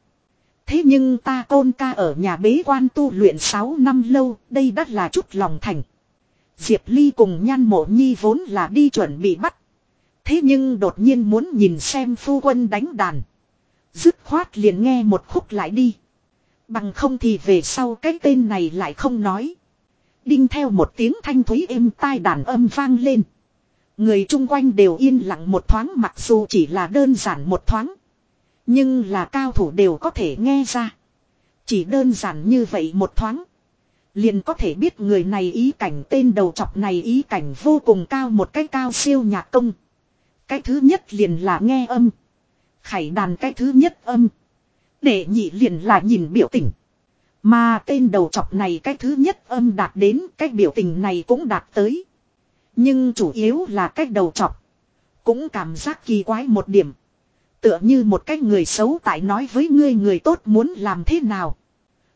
Thế nhưng ta côn ca ở nhà bế quan tu luyện 6 năm lâu, đây đắt là chút lòng thành. Diệp Ly cùng nhan mộ nhi vốn là đi chuẩn bị bắt. Thế nhưng đột nhiên muốn nhìn xem phu quân đánh đàn. Dứt khoát liền nghe một khúc lại đi. Bằng không thì về sau cái tên này lại không nói. Đinh theo một tiếng thanh thúy êm tai đàn âm vang lên. Người chung quanh đều yên lặng một thoáng mặc dù chỉ là đơn giản một thoáng. Nhưng là cao thủ đều có thể nghe ra. Chỉ đơn giản như vậy một thoáng. Liền có thể biết người này ý cảnh tên đầu chọc này ý cảnh vô cùng cao một cái cao siêu nhạc công. Cái thứ nhất liền là nghe âm. Khải đàn cái thứ nhất âm. Đệ nhị liền là nhìn biểu tình. Mà tên đầu chọc này cái thứ nhất âm đạt đến cái biểu tình này cũng đạt tới. Nhưng chủ yếu là cái đầu chọc. Cũng cảm giác kỳ quái một điểm. Tựa như một cái người xấu tại nói với ngươi người tốt muốn làm thế nào.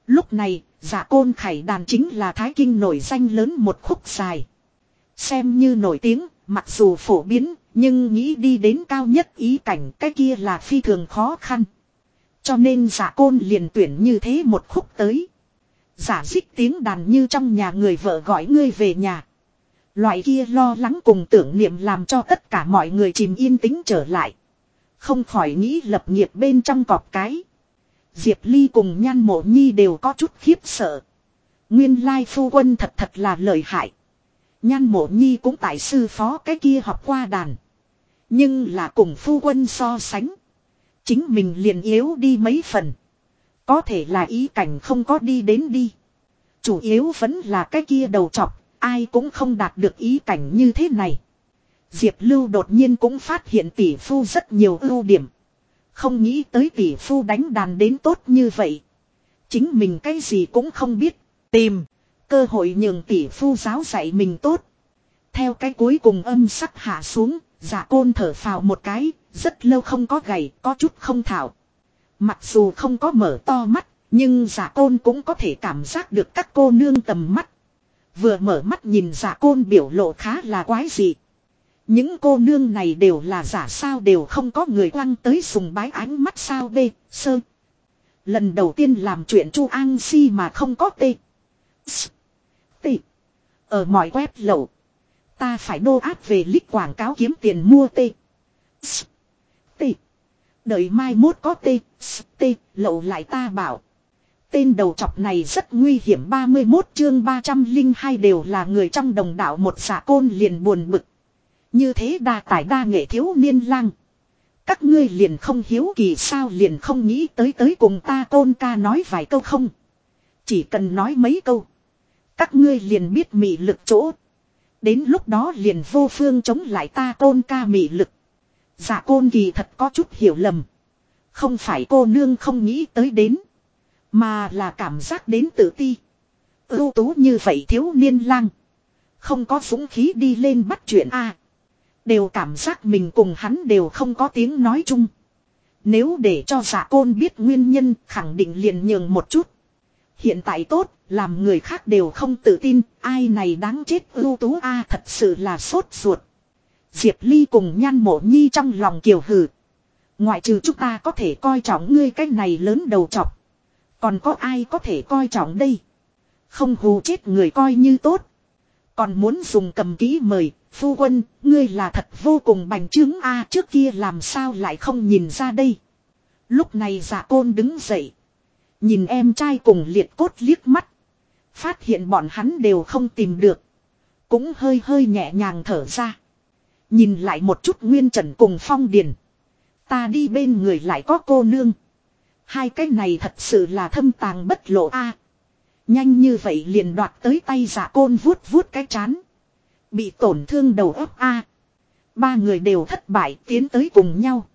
Lúc này, giả côn khải đàn chính là thái kinh nổi danh lớn một khúc dài. Xem như nổi tiếng, mặc dù phổ biến, nhưng nghĩ đi đến cao nhất ý cảnh cái kia là phi thường khó khăn. Cho nên giả côn liền tuyển như thế một khúc tới. Giả dích tiếng đàn như trong nhà người vợ gọi ngươi về nhà. Loại kia lo lắng cùng tưởng niệm làm cho tất cả mọi người chìm yên tĩnh trở lại. Không khỏi nghĩ lập nghiệp bên trong cọp cái. Diệp Ly cùng Nhan Mộ Nhi đều có chút khiếp sợ. Nguyên lai phu quân thật thật là lợi hại. Nhan Mộ Nhi cũng tại sư phó cái kia học qua đàn. Nhưng là cùng phu quân so sánh. Chính mình liền yếu đi mấy phần. Có thể là ý cảnh không có đi đến đi. Chủ yếu vẫn là cái kia đầu chọc, ai cũng không đạt được ý cảnh như thế này. Diệp Lưu đột nhiên cũng phát hiện tỷ phu rất nhiều ưu điểm. Không nghĩ tới tỷ phu đánh đàn đến tốt như vậy. Chính mình cái gì cũng không biết. Tìm. Cơ hội nhường tỷ phu giáo dạy mình tốt. Theo cái cuối cùng âm sắc hạ xuống. Giả côn thở phào một cái. Rất lâu không có gầy. Có chút không thảo. Mặc dù không có mở to mắt. Nhưng giả côn cũng có thể cảm giác được các cô nương tầm mắt. Vừa mở mắt nhìn giả côn biểu lộ khá là quái dị. Những cô nương này đều là giả sao đều không có người quăng tới sùng bái ánh mắt sao bê, sơ. Lần đầu tiên làm chuyện chu an si mà không có tê. S. Tê. Ở mọi web lậu. Ta phải đô áp về lít quảng cáo kiếm tiền mua tê. S. Đợi mai mốt có tê. Tê. Lậu lại ta bảo. Tên đầu chọc này rất nguy hiểm 31 chương 302 đều là người trong đồng đạo một giả côn liền buồn bực. Như thế đa tài đa nghệ thiếu niên lang. Các ngươi liền không hiếu kỳ sao liền không nghĩ tới tới cùng ta tôn ca nói vài câu không. Chỉ cần nói mấy câu. Các ngươi liền biết mị lực chỗ. Đến lúc đó liền vô phương chống lại ta tôn ca mị lực. Dạ côn kỳ thật có chút hiểu lầm. Không phải cô nương không nghĩ tới đến. Mà là cảm giác đến tự ti. Ưu tú như vậy thiếu niên lang. Không có dũng khí đi lên bắt chuyện A. Đều cảm giác mình cùng hắn đều không có tiếng nói chung. Nếu để cho giả côn biết nguyên nhân khẳng định liền nhường một chút. Hiện tại tốt, làm người khác đều không tự tin, ai này đáng chết ưu tú a thật sự là sốt ruột. Diệp Ly cùng nhan mộ nhi trong lòng kiều hừ. Ngoại trừ chúng ta có thể coi trọng ngươi cái này lớn đầu chọc. Còn có ai có thể coi trọng đây? Không hù chết người coi như tốt. Còn muốn dùng cầm kỹ mời, phu quân, ngươi là thật vô cùng bành trướng a trước kia làm sao lại không nhìn ra đây. Lúc này giả côn đứng dậy. Nhìn em trai cùng liệt cốt liếc mắt. Phát hiện bọn hắn đều không tìm được. Cũng hơi hơi nhẹ nhàng thở ra. Nhìn lại một chút nguyên trần cùng phong điền. Ta đi bên người lại có cô nương. Hai cái này thật sự là thâm tàng bất lộ a. nhanh như vậy liền đoạt tới tay giả côn vuốt vuốt cái chán. Bị tổn thương đầu óc a. Ba người đều thất bại tiến tới cùng nhau.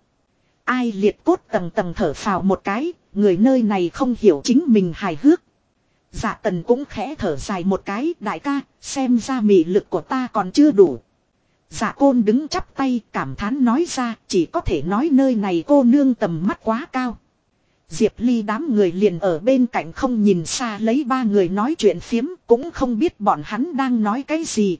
Ai liệt cốt tầng tầng thở phào một cái, người nơi này không hiểu chính mình hài hước. Dạ tần cũng khẽ thở dài một cái, đại ca, xem ra mị lực của ta còn chưa đủ. Dạ côn đứng chắp tay cảm thán nói ra, chỉ có thể nói nơi này cô nương tầm mắt quá cao. Diệp Ly đám người liền ở bên cạnh không nhìn xa lấy ba người nói chuyện phiếm cũng không biết bọn hắn đang nói cái gì.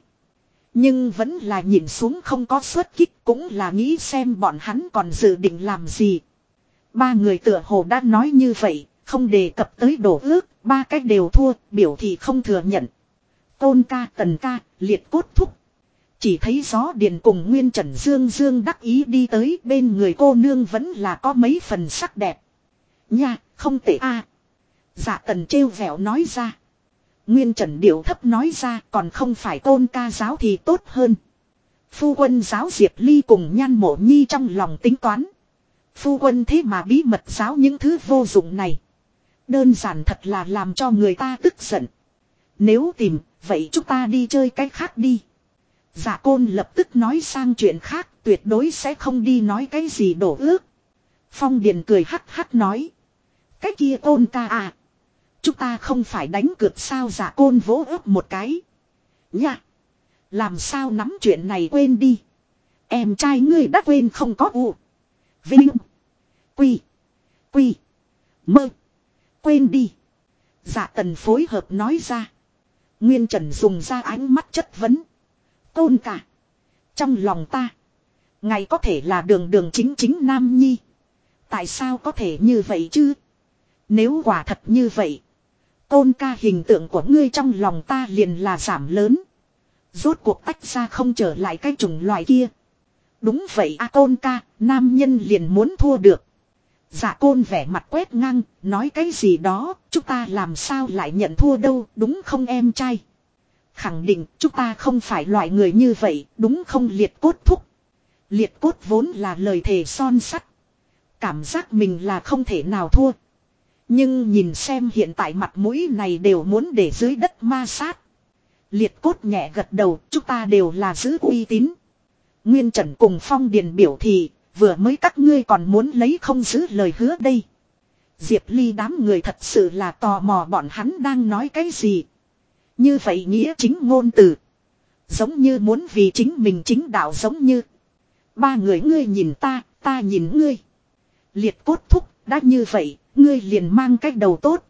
Nhưng vẫn là nhìn xuống không có xuất kích cũng là nghĩ xem bọn hắn còn dự định làm gì. Ba người tựa hồ đã nói như vậy, không đề cập tới đổ ước, ba cách đều thua, biểu thì không thừa nhận. Tôn ca tần ca, liệt cốt thúc. Chỉ thấy gió điền cùng Nguyên Trần Dương Dương đắc ý đi tới bên người cô nương vẫn là có mấy phần sắc đẹp. Nha, không tệ a. Dạ tần trêu vẻo nói ra. Nguyên Trần điệu thấp nói ra còn không phải tôn ca giáo thì tốt hơn. Phu quân giáo Diệp Ly cùng nhan mộ nhi trong lòng tính toán. Phu quân thế mà bí mật giáo những thứ vô dụng này. Đơn giản thật là làm cho người ta tức giận. Nếu tìm, vậy chúng ta đi chơi cách khác đi. Dạ côn lập tức nói sang chuyện khác, tuyệt đối sẽ không đi nói cái gì đổ ước. Phong Điền cười hắc hắc nói. Cái kia côn ca à. Chúng ta không phải đánh cược sao giả côn vỗ ước một cái. Nha. Làm sao nắm chuyện này quên đi. Em trai ngươi đã quên không có u. Vinh. Quy. Quy. Mơ. Quên đi. Giả tần phối hợp nói ra. Nguyên Trần dùng ra ánh mắt chất vấn. Tôn cả. Trong lòng ta. Ngày có thể là đường đường chính chính nam nhi. Tại sao có thể như vậy chứ? Nếu quả thật như vậy. Tôn ca hình tượng của ngươi trong lòng ta liền là giảm lớn. Rốt cuộc tách ra không trở lại cái chủng loài kia. Đúng vậy a tôn ca, nam nhân liền muốn thua được. Dạ côn vẻ mặt quét ngang, nói cái gì đó, chúng ta làm sao lại nhận thua đâu, đúng không em trai. Khẳng định chúng ta không phải loại người như vậy, đúng không liệt cốt thúc. Liệt cốt vốn là lời thề son sắt. Cảm giác mình là không thể nào thua. Nhưng nhìn xem hiện tại mặt mũi này đều muốn để dưới đất ma sát. Liệt cốt nhẹ gật đầu, chúng ta đều là giữ uy tín. Nguyên Trần cùng Phong Điền biểu thị, vừa mới các ngươi còn muốn lấy không giữ lời hứa đây. Diệp Ly đám người thật sự là tò mò bọn hắn đang nói cái gì. Như vậy nghĩa chính ngôn từ. Giống như muốn vì chính mình chính đạo giống như. Ba người ngươi nhìn ta, ta nhìn ngươi. Liệt cốt thúc, đã như vậy, ngươi liền mang cách đầu tốt.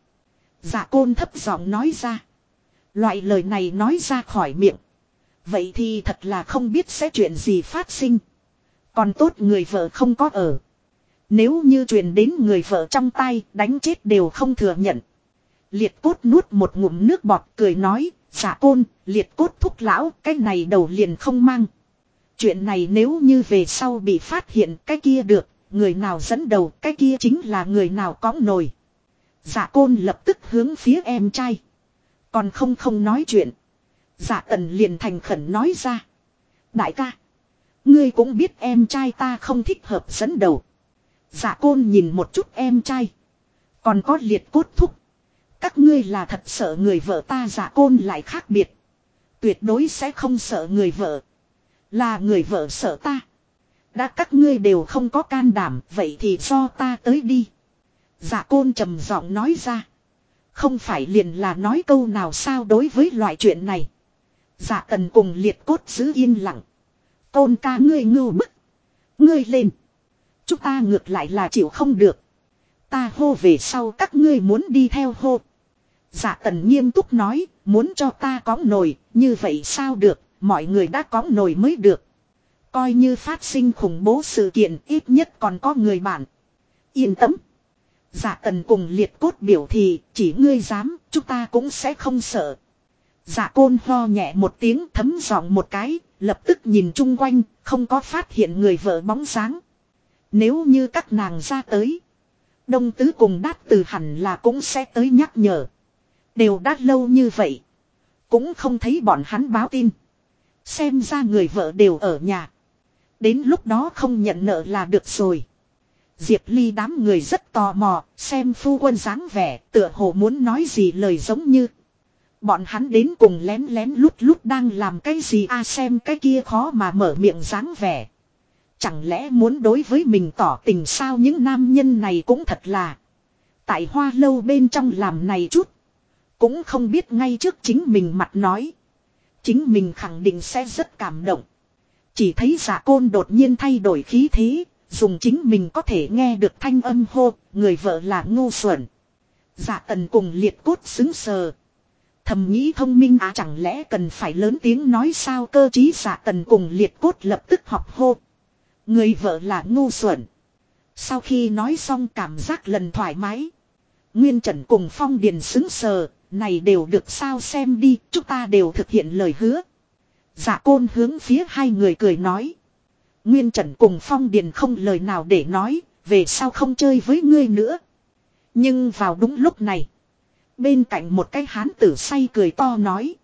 Dạ côn thấp giọng nói ra. Loại lời này nói ra khỏi miệng. Vậy thì thật là không biết sẽ chuyện gì phát sinh. Còn tốt người vợ không có ở. Nếu như truyền đến người vợ trong tay đánh chết đều không thừa nhận. Liệt cốt nuốt một ngụm nước bọt cười nói, giả côn, liệt cốt thúc lão, cái này đầu liền không mang. Chuyện này nếu như về sau bị phát hiện cái kia được, người nào dẫn đầu cái kia chính là người nào có nổi. Giả côn lập tức hướng phía em trai. Còn không không nói chuyện. Giả tần liền thành khẩn nói ra. Đại ca. Ngươi cũng biết em trai ta không thích hợp dẫn đầu. Giả côn nhìn một chút em trai. Còn có liệt cốt thúc. Các ngươi là thật sợ người vợ ta giả côn lại khác biệt. Tuyệt đối sẽ không sợ người vợ. Là người vợ sợ ta. Đã các ngươi đều không có can đảm, vậy thì do ta tới đi. Giả côn trầm giọng nói ra. Không phải liền là nói câu nào sao đối với loại chuyện này. Giả tần cùng liệt cốt giữ yên lặng. Côn ca ngươi ngưu bức. Ngươi lên. Chúng ta ngược lại là chịu không được. Ta hô về sau các ngươi muốn đi theo hô dạ tần nghiêm túc nói, muốn cho ta có nồi, như vậy sao được, mọi người đã có nồi mới được. Coi như phát sinh khủng bố sự kiện ít nhất còn có người bạn. Yên tâm. Dạ tần cùng liệt cốt biểu thì chỉ ngươi dám, chúng ta cũng sẽ không sợ. Dạ côn ho nhẹ một tiếng thấm giọng một cái, lập tức nhìn chung quanh, không có phát hiện người vợ bóng sáng. Nếu như các nàng ra tới. Đông tứ cùng đát từ hẳn là cũng sẽ tới nhắc nhở. Đều đã lâu như vậy. Cũng không thấy bọn hắn báo tin. Xem ra người vợ đều ở nhà. Đến lúc đó không nhận nợ là được rồi. Diệp Ly đám người rất tò mò, xem phu quân dáng vẻ, tựa hồ muốn nói gì lời giống như. Bọn hắn đến cùng lén lén lút lút đang làm cái gì a xem cái kia khó mà mở miệng dáng vẻ. Chẳng lẽ muốn đối với mình tỏ tình sao những nam nhân này cũng thật là. Tại hoa lâu bên trong làm này chút. Cũng không biết ngay trước chính mình mặt nói. Chính mình khẳng định sẽ rất cảm động. Chỉ thấy giả côn đột nhiên thay đổi khí thế, dùng chính mình có thể nghe được thanh âm hô, người vợ là ngu xuẩn. Giả tần cùng liệt cốt xứng sờ. Thầm nghĩ thông minh á chẳng lẽ cần phải lớn tiếng nói sao cơ chí giả tần cùng liệt cốt lập tức học hô. Người vợ là ngu xuẩn. Sau khi nói xong cảm giác lần thoải mái. Nguyên Trần cùng Phong Điền xứng sờ, này đều được sao xem đi, chúng ta đều thực hiện lời hứa. Dạ côn hướng phía hai người cười nói. Nguyên Trần cùng Phong Điền không lời nào để nói, về sao không chơi với ngươi nữa. Nhưng vào đúng lúc này. Bên cạnh một cái hán tử say cười to nói.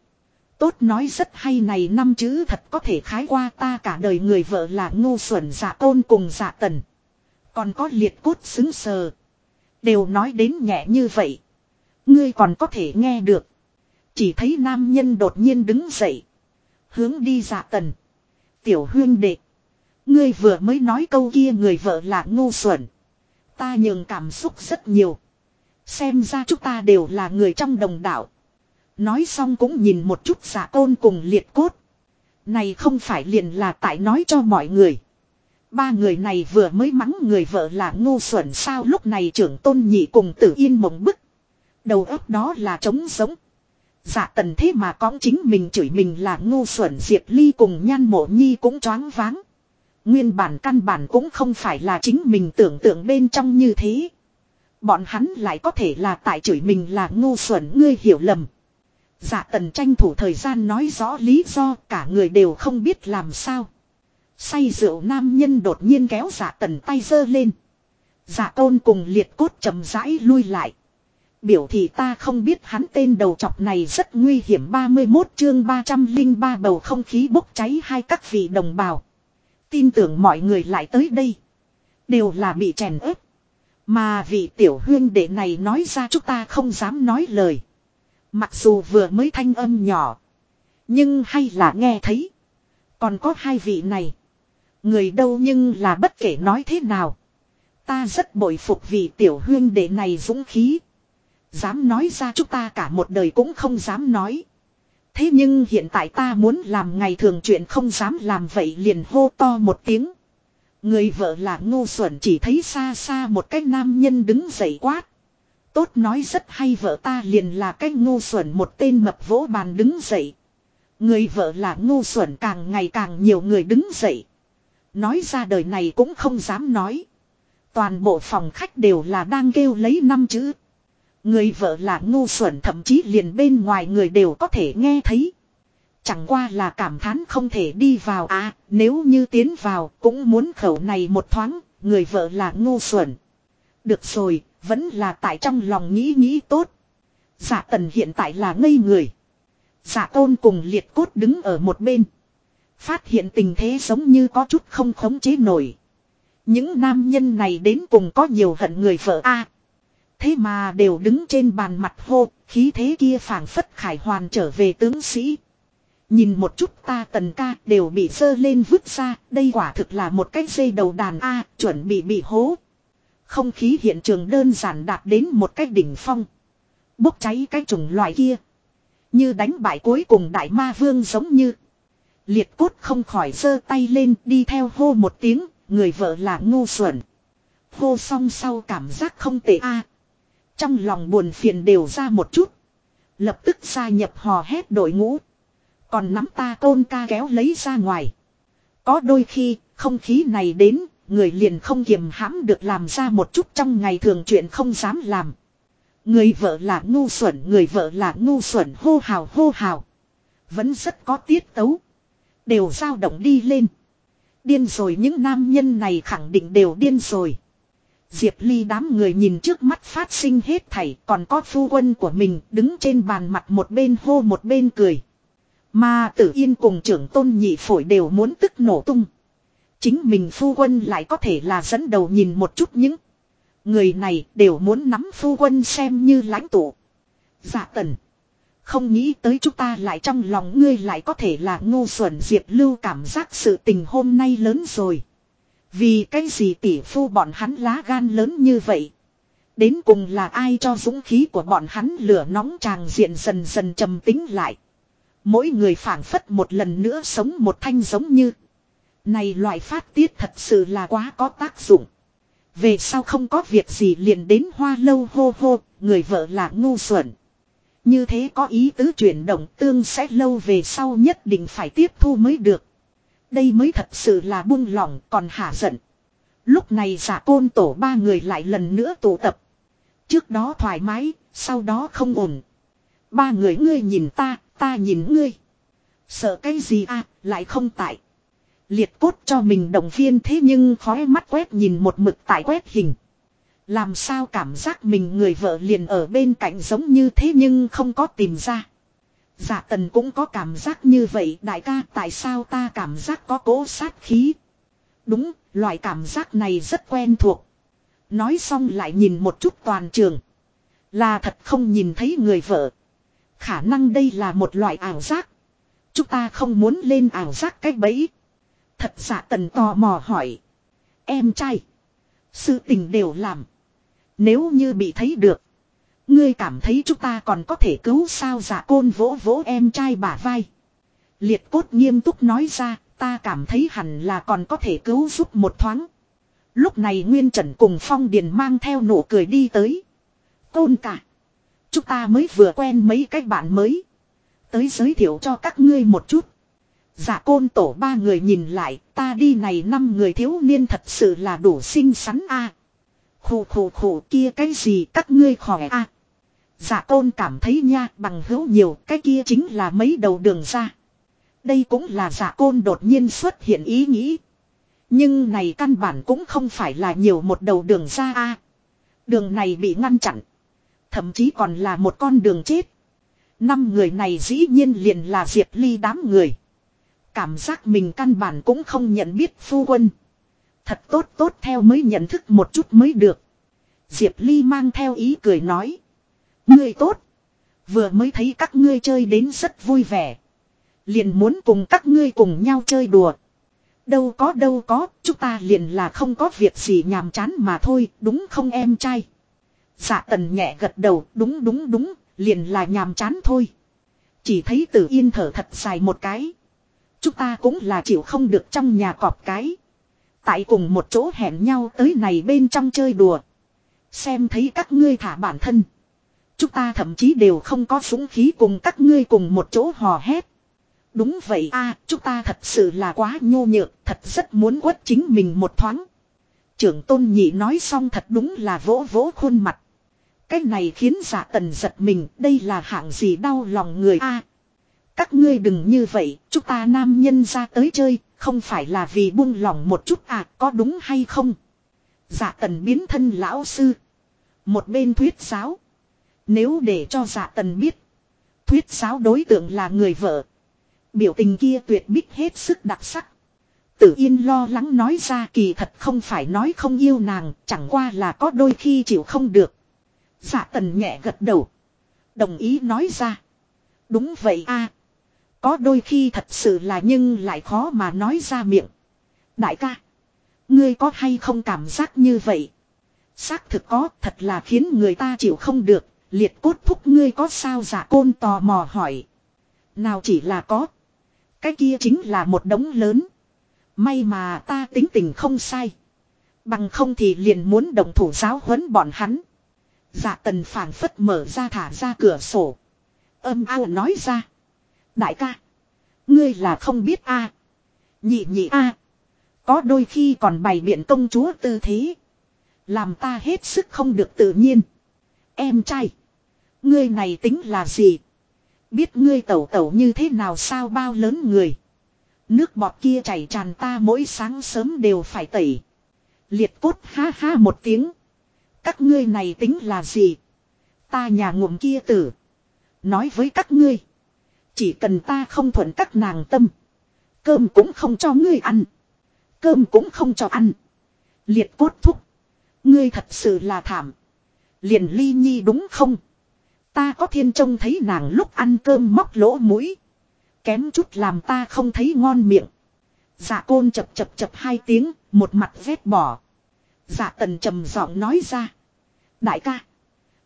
Tốt nói rất hay này năm chữ thật có thể khái qua ta cả đời người vợ là ngu xuẩn dạ tôn cùng dạ tần. Còn có liệt cốt xứng sờ. Đều nói đến nhẹ như vậy. Ngươi còn có thể nghe được. Chỉ thấy nam nhân đột nhiên đứng dậy. Hướng đi dạ tần. Tiểu huyên đệ. Ngươi vừa mới nói câu kia người vợ là ngu xuẩn. Ta nhường cảm xúc rất nhiều. Xem ra chúng ta đều là người trong đồng đạo. Nói xong cũng nhìn một chút giả tôn cùng liệt cốt. Này không phải liền là tại nói cho mọi người. Ba người này vừa mới mắng người vợ là ngu xuẩn sao lúc này trưởng tôn nhị cùng tử yên mộng bức. Đầu óc đó là trống giống. Dạ tần thế mà có chính mình chửi mình là ngu xuẩn Diệp Ly cùng nhan mộ nhi cũng choáng váng. Nguyên bản căn bản cũng không phải là chính mình tưởng tượng bên trong như thế. Bọn hắn lại có thể là tại chửi mình là ngu xuẩn ngươi hiểu lầm. Dạ tần tranh thủ thời gian nói rõ lý do cả người đều không biết làm sao. Say rượu nam nhân đột nhiên kéo dạ tần tay giơ lên. Dạ tôn cùng liệt cốt chậm rãi lui lại. Biểu thì ta không biết hắn tên đầu chọc này rất nguy hiểm 31 chương 303 bầu không khí bốc cháy hai các vị đồng bào. Tin tưởng mọi người lại tới đây. Đều là bị chèn ép. Mà vị tiểu huyên đệ này nói ra chúng ta không dám nói lời. Mặc dù vừa mới thanh âm nhỏ. Nhưng hay là nghe thấy. Còn có hai vị này. Người đâu nhưng là bất kể nói thế nào. Ta rất bội phục vị tiểu huyên đệ này dũng khí. Dám nói ra chúng ta cả một đời cũng không dám nói. Thế nhưng hiện tại ta muốn làm ngày thường chuyện không dám làm vậy liền hô to một tiếng. Người vợ là ngu xuẩn chỉ thấy xa xa một cái nam nhân đứng dậy quát. Tốt nói rất hay vợ ta liền là cái ngu xuẩn một tên mập vỗ bàn đứng dậy. Người vợ là ngu xuẩn càng ngày càng nhiều người đứng dậy. Nói ra đời này cũng không dám nói. Toàn bộ phòng khách đều là đang kêu lấy năm chữ. Người vợ là ngu xuẩn thậm chí liền bên ngoài người đều có thể nghe thấy. Chẳng qua là cảm thán không thể đi vào à, nếu như tiến vào cũng muốn khẩu này một thoáng, người vợ là ngu xuẩn. Được rồi, vẫn là tại trong lòng nghĩ nghĩ tốt. Giả tần hiện tại là ngây người. Giả tôn cùng liệt cốt đứng ở một bên. Phát hiện tình thế giống như có chút không khống chế nổi. Những nam nhân này đến cùng có nhiều hận người vợ a Thế mà đều đứng trên bàn mặt hô, khí thế kia phảng phất khải hoàn trở về tướng sĩ. Nhìn một chút ta tần ca đều bị sơ lên vứt ra, đây quả thực là một cái dây đầu đàn A, chuẩn bị bị hố. Không khí hiện trường đơn giản đạt đến một cái đỉnh phong. Bốc cháy cái chủng loại kia. Như đánh bại cuối cùng đại ma vương giống như. Liệt cốt không khỏi giơ tay lên đi theo hô một tiếng, người vợ là ngu xuẩn. Hô xong sau cảm giác không tệ a trong lòng buồn phiền đều ra một chút. Lập tức gia nhập hò hét đội ngũ. Còn nắm ta tôn ca kéo lấy ra ngoài. Có đôi khi, không khí này đến, người liền không kiềm hãm được làm ra một chút trong ngày thường chuyện không dám làm. Người vợ là ngu xuẩn, người vợ là ngu xuẩn hô hào hô hào. Vẫn rất có tiết tấu. Đều dao động đi lên. Điên rồi những nam nhân này khẳng định đều điên rồi. Diệp Ly đám người nhìn trước mắt phát sinh hết thảy, còn có phu quân của mình đứng trên bàn mặt một bên hô một bên cười. Mà tử yên cùng trưởng tôn nhị phổi đều muốn tức nổ tung. Chính mình phu quân lại có thể là dẫn đầu nhìn một chút những người này đều muốn nắm phu quân xem như lãnh tụ. Dạ tần. Không nghĩ tới chúng ta lại trong lòng ngươi lại có thể là ngu xuẩn diệp lưu cảm giác sự tình hôm nay lớn rồi. Vì cái gì tỷ phu bọn hắn lá gan lớn như vậy. Đến cùng là ai cho dũng khí của bọn hắn lửa nóng tràng diện dần dần trầm tính lại. Mỗi người phản phất một lần nữa sống một thanh giống như. Này loại phát tiết thật sự là quá có tác dụng. Về sau không có việc gì liền đến hoa lâu hô hô, người vợ là ngu xuẩn. Như thế có ý tứ chuyển động tương sẽ lâu về sau nhất định phải tiếp thu mới được. Đây mới thật sự là buông lỏng còn hả giận. Lúc này giả côn tổ ba người lại lần nữa tụ tập. Trước đó thoải mái, sau đó không ổn. Ba người ngươi nhìn ta, ta nhìn ngươi. Sợ cái gì à, lại không tại. Liệt cốt cho mình động viên thế nhưng khói mắt quét nhìn một mực tại quét hình. Làm sao cảm giác mình người vợ liền ở bên cạnh giống như thế nhưng không có tìm ra. Dạ tần cũng có cảm giác như vậy đại ca tại sao ta cảm giác có cố sát khí. Đúng, loại cảm giác này rất quen thuộc. Nói xong lại nhìn một chút toàn trường. Là thật không nhìn thấy người vợ. Khả năng đây là một loại ảo giác. Chúng ta không muốn lên ảo giác cách bẫy. Thật giả tần tò mò hỏi. Em trai. Sự tình đều làm. Nếu như bị thấy được. Ngươi cảm thấy chúng ta còn có thể cứu sao giả côn vỗ vỗ em trai bả vai. Liệt cốt nghiêm túc nói ra, ta cảm thấy hẳn là còn có thể cứu giúp một thoáng. Lúc này Nguyên Trần cùng Phong Điền mang theo nụ cười đi tới. Côn cả. Chúng ta mới vừa quen mấy cách bạn mới. Tới giới thiệu cho các ngươi một chút. Dạ côn tổ ba người nhìn lại, ta đi này năm người thiếu niên thật sự là đủ xinh xắn a. À. Khủ khủ khủ kia cái gì các ngươi khỏe a. À. Dạ côn cảm thấy nha, bằng hữu nhiều, cái kia chính là mấy đầu đường ra. Đây cũng là dạ côn đột nhiên xuất hiện ý nghĩ. Nhưng này căn bản cũng không phải là nhiều một đầu đường ra a. Đường này bị ngăn chặn. Thậm chí còn là một con đường chết. Năm người này dĩ nhiên liền là Diệp Ly đám người. Cảm giác mình căn bản cũng không nhận biết phu quân. Thật tốt tốt theo mới nhận thức một chút mới được. Diệp Ly mang theo ý cười nói. Ngươi tốt. Vừa mới thấy các ngươi chơi đến rất vui vẻ. Liền muốn cùng các ngươi cùng nhau chơi đùa. Đâu có đâu có, chúng ta liền là không có việc gì nhàm chán mà thôi, đúng không em trai? Dạ tần nhẹ gật đầu, đúng đúng đúng, liền là nhàm chán thôi. Chỉ thấy tử yên thở thật dài một cái. Chúng ta cũng là chịu không được trong nhà cọp cái. Tại cùng một chỗ hẹn nhau tới này bên trong chơi đùa. Xem thấy các ngươi thả bản thân. Chúng ta thậm chí đều không có súng khí cùng các ngươi cùng một chỗ hò hét. Đúng vậy a chúng ta thật sự là quá nhô nhược, thật rất muốn quất chính mình một thoáng. Trưởng tôn nhị nói xong thật đúng là vỗ vỗ khuôn mặt. Cái này khiến giả tần giật mình, đây là hạng gì đau lòng người a Các ngươi đừng như vậy, chúng ta nam nhân ra tới chơi, không phải là vì buông lòng một chút à, có đúng hay không? Giả tần biến thân lão sư. Một bên thuyết giáo. Nếu để cho dạ tần biết. Thuyết giáo đối tượng là người vợ. Biểu tình kia tuyệt bích hết sức đặc sắc. Tử Yên lo lắng nói ra kỳ thật không phải nói không yêu nàng, chẳng qua là có đôi khi chịu không được. Dạ tần nhẹ gật đầu. Đồng ý nói ra. Đúng vậy a Có đôi khi thật sự là nhưng lại khó mà nói ra miệng. Đại ca. Ngươi có hay không cảm giác như vậy? Xác thực có thật là khiến người ta chịu không được. Liệt cốt thúc ngươi có sao giả dạ côn tò mò hỏi. Nào chỉ là có. Cái kia chính là một đống lớn. May mà ta tính tình không sai. Bằng không thì liền muốn đồng thủ giáo huấn bọn hắn. Dạ tần phảng phất mở ra thả ra cửa sổ. Âm ao nói ra. Đại ca. Ngươi là không biết a Nhị nhị a Có đôi khi còn bày biện công chúa tư thế. Làm ta hết sức không được tự nhiên. Em trai. Ngươi này tính là gì? Biết ngươi tẩu tẩu như thế nào sao bao lớn người. Nước bọt kia chảy tràn ta mỗi sáng sớm đều phải tẩy. Liệt cốt ha ha một tiếng. Các ngươi này tính là gì? Ta nhà ngụm kia tử. Nói với các ngươi. Chỉ cần ta không thuận các nàng tâm. Cơm cũng không cho ngươi ăn. Cơm cũng không cho ăn. Liệt cốt thúc. Ngươi thật sự là thảm. Liền ly nhi đúng không? Ta có thiên trông thấy nàng lúc ăn cơm móc lỗ mũi. Kém chút làm ta không thấy ngon miệng. Dạ côn chập chập chập hai tiếng, một mặt vét bỏ. Dạ tần trầm giọng nói ra. Đại ca.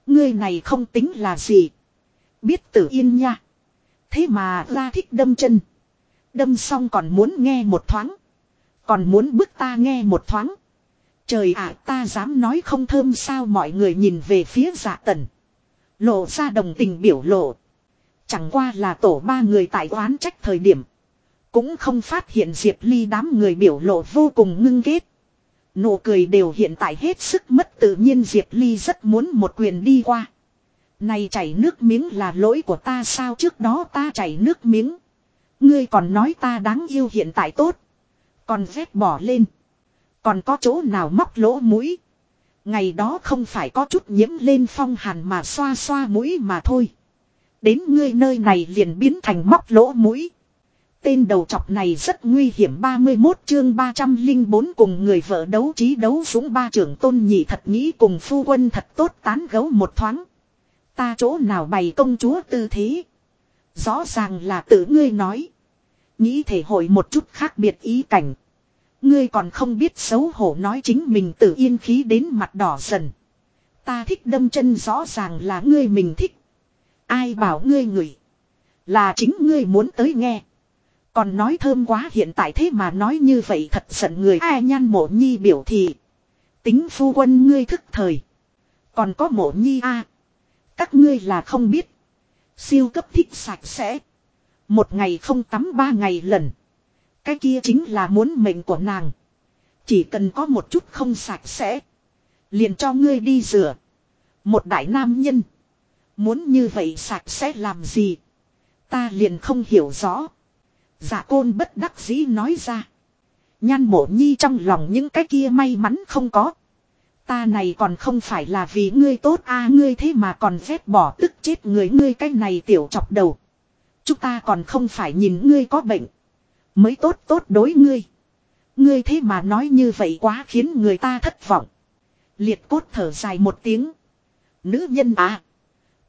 Ngươi này không tính là gì. Biết tử yên nha. Thế mà ra thích đâm chân. Đâm xong còn muốn nghe một thoáng. Còn muốn bức ta nghe một thoáng. Trời ạ, ta dám nói không thơm sao mọi người nhìn về phía dạ tần. Lộ ra đồng tình biểu lộ. Chẳng qua là tổ ba người tại oán trách thời điểm. Cũng không phát hiện Diệp Ly đám người biểu lộ vô cùng ngưng kết. Nụ cười đều hiện tại hết sức mất tự nhiên Diệp Ly rất muốn một quyền đi qua. Này chảy nước miếng là lỗi của ta sao trước đó ta chảy nước miếng. Ngươi còn nói ta đáng yêu hiện tại tốt. Còn vét bỏ lên. Còn có chỗ nào móc lỗ mũi. Ngày đó không phải có chút nhiễm lên phong hàn mà xoa xoa mũi mà thôi. Đến ngươi nơi này liền biến thành móc lỗ mũi. Tên đầu chọc này rất nguy hiểm 31 chương 304 cùng người vợ đấu trí đấu súng ba trưởng tôn nhị thật nghĩ cùng phu quân thật tốt tán gấu một thoáng. Ta chỗ nào bày công chúa tư thế. Rõ ràng là tự ngươi nói. Nghĩ thể hội một chút khác biệt ý cảnh. Ngươi còn không biết xấu hổ nói chính mình tự yên khí đến mặt đỏ dần. Ta thích đâm chân rõ ràng là ngươi mình thích. Ai bảo ngươi ngửi. Là chính ngươi muốn tới nghe. Còn nói thơm quá hiện tại thế mà nói như vậy thật giận người ai nhan mộ nhi biểu thị. Tính phu quân ngươi thức thời. Còn có mộ nhi a Các ngươi là không biết. Siêu cấp thích sạch sẽ. Một ngày không tắm ba ngày lần. Cái kia chính là muốn mệnh của nàng. Chỉ cần có một chút không sạch sẽ. Liền cho ngươi đi rửa. Một đại nam nhân. Muốn như vậy sạch sẽ làm gì. Ta liền không hiểu rõ. Dạ côn bất đắc dĩ nói ra. Nhan mộ nhi trong lòng những cái kia may mắn không có. Ta này còn không phải là vì ngươi tốt a, ngươi thế mà còn ghét bỏ tức chết người ngươi cái này tiểu chọc đầu. Chúng ta còn không phải nhìn ngươi có bệnh. Mới tốt tốt đối ngươi. Ngươi thế mà nói như vậy quá khiến người ta thất vọng. Liệt cốt thở dài một tiếng. Nữ nhân à.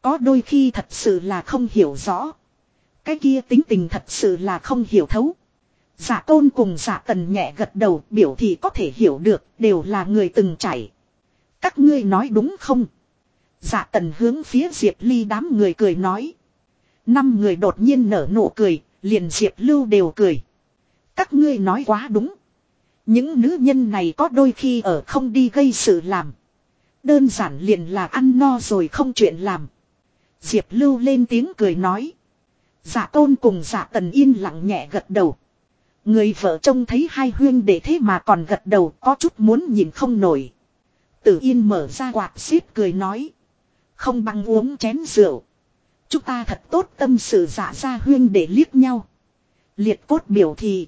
Có đôi khi thật sự là không hiểu rõ. Cái kia tính tình thật sự là không hiểu thấu. Giả tôn cùng giả tần nhẹ gật đầu biểu thì có thể hiểu được đều là người từng trải. Các ngươi nói đúng không? Giả tần hướng phía Diệp Ly đám người cười nói. Năm người đột nhiên nở nụ cười, liền Diệp Lưu đều cười. Các ngươi nói quá đúng. Những nữ nhân này có đôi khi ở không đi gây sự làm. Đơn giản liền là ăn no rồi không chuyện làm. Diệp Lưu lên tiếng cười nói. Dạ tôn cùng dạ tần yên lặng nhẹ gật đầu. Người vợ trông thấy hai huyên để thế mà còn gật đầu, có chút muốn nhìn không nổi. Tử yên mở ra quạt xếp cười nói. Không bằng uống chén rượu. Chúng ta thật tốt tâm sự dạ ra huyên để liếc nhau. Liệt cốt biểu thị.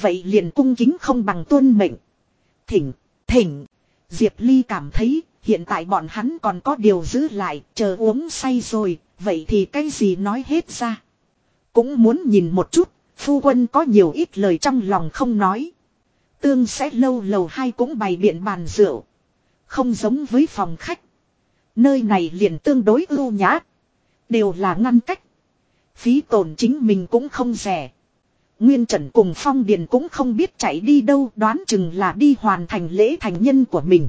Vậy liền cung kính không bằng tuân mệnh. Thỉnh, thỉnh. Diệp Ly cảm thấy hiện tại bọn hắn còn có điều giữ lại, chờ uống say rồi, vậy thì cái gì nói hết ra. Cũng muốn nhìn một chút, phu quân có nhiều ít lời trong lòng không nói. Tương sẽ lâu lầu hai cũng bày biện bàn rượu. Không giống với phòng khách. Nơi này liền tương đối ưu nhã. Đều là ngăn cách. Phí tổn chính mình cũng không rẻ. Nguyên Trần cùng Phong Điền cũng không biết chạy đi đâu đoán chừng là đi hoàn thành lễ thành nhân của mình.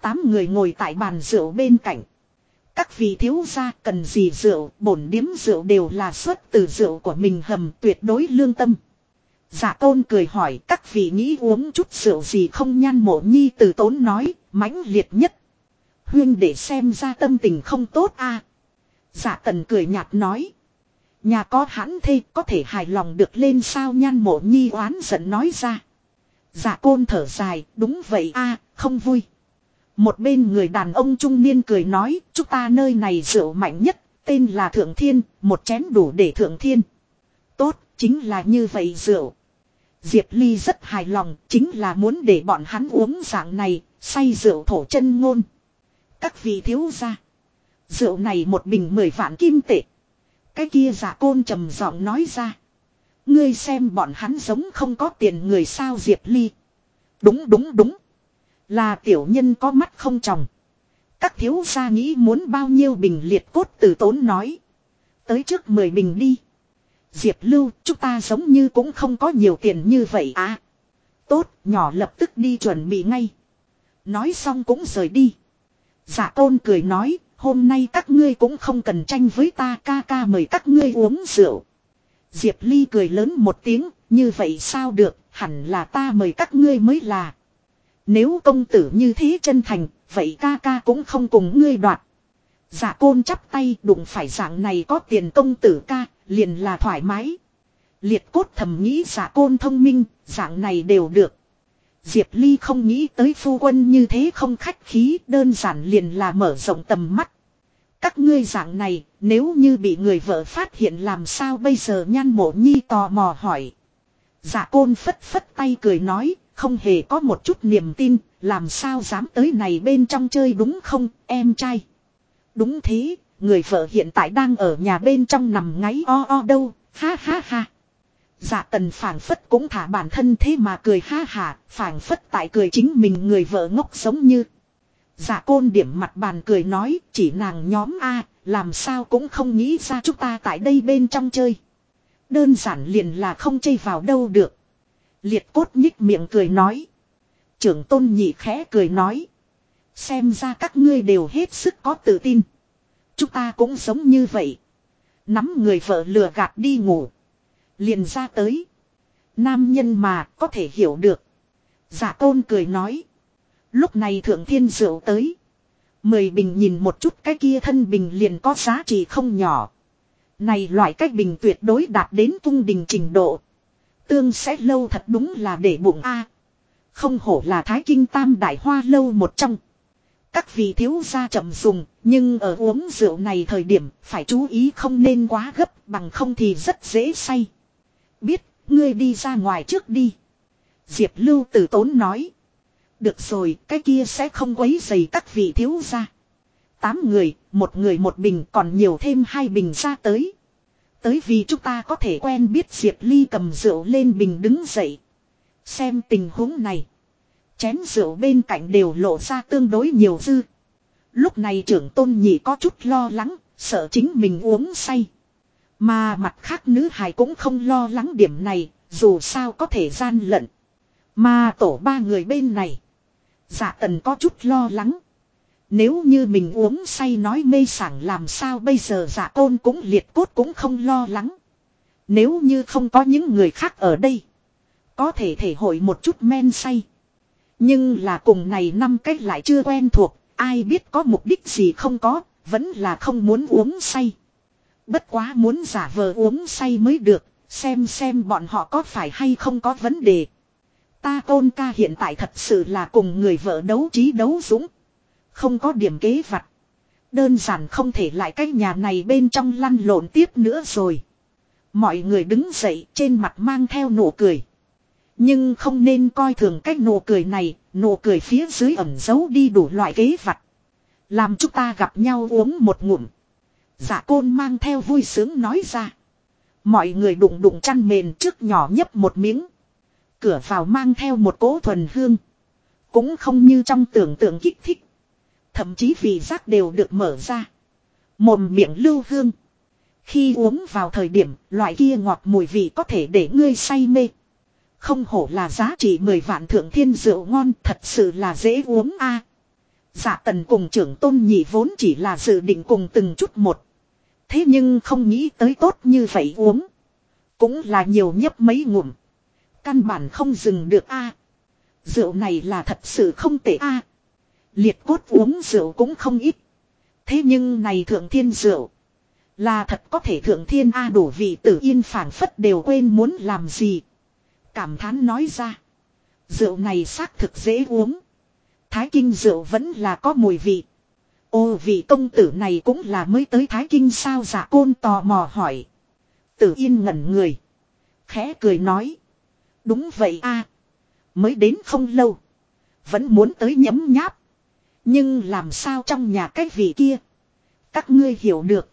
Tám người ngồi tại bàn rượu bên cạnh. Các vị thiếu gia cần gì rượu, bổn điếm rượu đều là xuất từ rượu của mình hầm tuyệt đối lương tâm. Giả tôn cười hỏi các vị nghĩ uống chút rượu gì không nhan mộ nhi từ tốn nói, mãnh liệt nhất. Huyên để xem ra tâm tình không tốt a. Giả tần cười nhạt nói. Nhà có hãn thê có thể hài lòng được lên sao nhan mộ nhi oán giận nói ra. Giả côn thở dài, đúng vậy a không vui. Một bên người đàn ông trung niên cười nói, chúng ta nơi này rượu mạnh nhất, tên là Thượng Thiên, một chén đủ để Thượng Thiên. Tốt, chính là như vậy rượu. Diệp Ly rất hài lòng, chính là muốn để bọn hắn uống dạng này, say rượu thổ chân ngôn. Các vị thiếu gia. Rượu này một bình mười vạn kim tệ. Cái kia giả côn trầm giọng nói ra. Ngươi xem bọn hắn giống không có tiền người sao Diệp Ly. Đúng đúng đúng. Là tiểu nhân có mắt không tròng. Các thiếu gia nghĩ muốn bao nhiêu bình liệt cốt từ tốn nói. Tới trước 10 bình đi. Diệp Lưu, chúng ta giống như cũng không có nhiều tiền như vậy à. Tốt, nhỏ lập tức đi chuẩn bị ngay. Nói xong cũng rời đi. Giả tôn cười nói, hôm nay các ngươi cũng không cần tranh với ta ca ca mời các ngươi uống rượu. Diệp Ly cười lớn một tiếng, như vậy sao được, hẳn là ta mời các ngươi mới là. Nếu công tử như thế chân thành, vậy ca ca cũng không cùng ngươi đoạt. Giả côn chắp tay đụng phải dạng này có tiền công tử ca, liền là thoải mái. Liệt cốt thầm nghĩ giả côn thông minh, dạng này đều được. Diệp Ly không nghĩ tới phu quân như thế không khách khí, đơn giản liền là mở rộng tầm mắt. Các ngươi dạng này, nếu như bị người vợ phát hiện làm sao bây giờ nhan mộ nhi tò mò hỏi. Dạ côn phất phất tay cười nói, không hề có một chút niềm tin, làm sao dám tới này bên trong chơi đúng không, em trai. Đúng thế, người vợ hiện tại đang ở nhà bên trong nằm ngáy o o đâu, ha ha ha. Dạ tần phảng phất cũng thả bản thân thế mà cười ha hà, phảng phất tại cười chính mình người vợ ngốc giống như. Dạ côn điểm mặt bàn cười nói, chỉ nàng nhóm A, làm sao cũng không nghĩ ra chúng ta tại đây bên trong chơi. Đơn giản liền là không chơi vào đâu được. Liệt cốt nhích miệng cười nói. Trưởng tôn nhị khẽ cười nói. Xem ra các ngươi đều hết sức có tự tin. Chúng ta cũng giống như vậy. Nắm người vợ lừa gạt đi ngủ. Liền ra tới. Nam nhân mà có thể hiểu được. Giả tôn cười nói. Lúc này thượng thiên rượu tới. Mười bình nhìn một chút cái kia thân bình liền có giá trị không nhỏ. Này loại cách bình tuyệt đối đạt đến cung đình trình độ. Tương sẽ lâu thật đúng là để bụng A. Không hổ là thái kinh tam đại hoa lâu một trong. Các vị thiếu gia chậm dùng, nhưng ở uống rượu này thời điểm phải chú ý không nên quá gấp bằng không thì rất dễ say. Biết, ngươi đi ra ngoài trước đi. Diệp Lưu tử tốn nói. Được rồi, cái kia sẽ không quấy dày các vị thiếu gia. Tám người, một người một bình còn nhiều thêm hai bình ra tới. Tới vì chúng ta có thể quen biết Diệp Ly cầm rượu lên bình đứng dậy. Xem tình huống này. Chén rượu bên cạnh đều lộ ra tương đối nhiều dư. Lúc này trưởng tôn nhị có chút lo lắng, sợ chính mình uống say. Mà mặt khác nữ hài cũng không lo lắng điểm này, dù sao có thể gian lận. Mà tổ ba người bên này. Dạ tần có chút lo lắng. Nếu như mình uống say nói mê sảng làm sao bây giờ dạ tôn cũng liệt cốt cũng không lo lắng. Nếu như không có những người khác ở đây. Có thể thể hội một chút men say. Nhưng là cùng này năm cách lại chưa quen thuộc. Ai biết có mục đích gì không có. Vẫn là không muốn uống say. Bất quá muốn giả vờ uống say mới được. Xem xem bọn họ có phải hay không có vấn đề. Ta tôn ca hiện tại thật sự là cùng người vợ đấu trí đấu dũng. Không có điểm kế vặt. Đơn giản không thể lại cái nhà này bên trong lăn lộn tiếp nữa rồi. Mọi người đứng dậy trên mặt mang theo nụ cười. Nhưng không nên coi thường cách nụ cười này, nụ cười phía dưới ẩn giấu đi đủ loại kế vặt. Làm chúng ta gặp nhau uống một ngụm. Dạ côn mang theo vui sướng nói ra. Mọi người đụng đụng chăn mền trước nhỏ nhấp một miếng. Cửa vào mang theo một cỗ thuần hương. Cũng không như trong tưởng tượng kích thích. Thậm chí vị giác đều được mở ra. Mồm miệng lưu hương. Khi uống vào thời điểm, loại kia ngọt mùi vị có thể để ngươi say mê. Không hổ là giá trị 10 vạn thượng thiên rượu ngon thật sự là dễ uống a. À, dạ tần cùng trưởng tôn nhị vốn chỉ là dự định cùng từng chút một. Thế nhưng không nghĩ tới tốt như vậy uống. Cũng là nhiều nhấp mấy ngụm. Căn bản không dừng được a. Rượu này là thật sự không tệ a. Liệt cốt uống rượu cũng không ít. Thế nhưng này thượng thiên rượu. Là thật có thể thượng thiên A đổ vị tử yên phản phất đều quên muốn làm gì. Cảm thán nói ra. Rượu này xác thực dễ uống. Thái kinh rượu vẫn là có mùi vị. Ô vị công tử này cũng là mới tới Thái kinh sao giả côn tò mò hỏi. Tử yên ngẩn người. Khẽ cười nói. Đúng vậy a Mới đến không lâu. Vẫn muốn tới nhấm nháp. Nhưng làm sao trong nhà cái vị kia. Các ngươi hiểu được.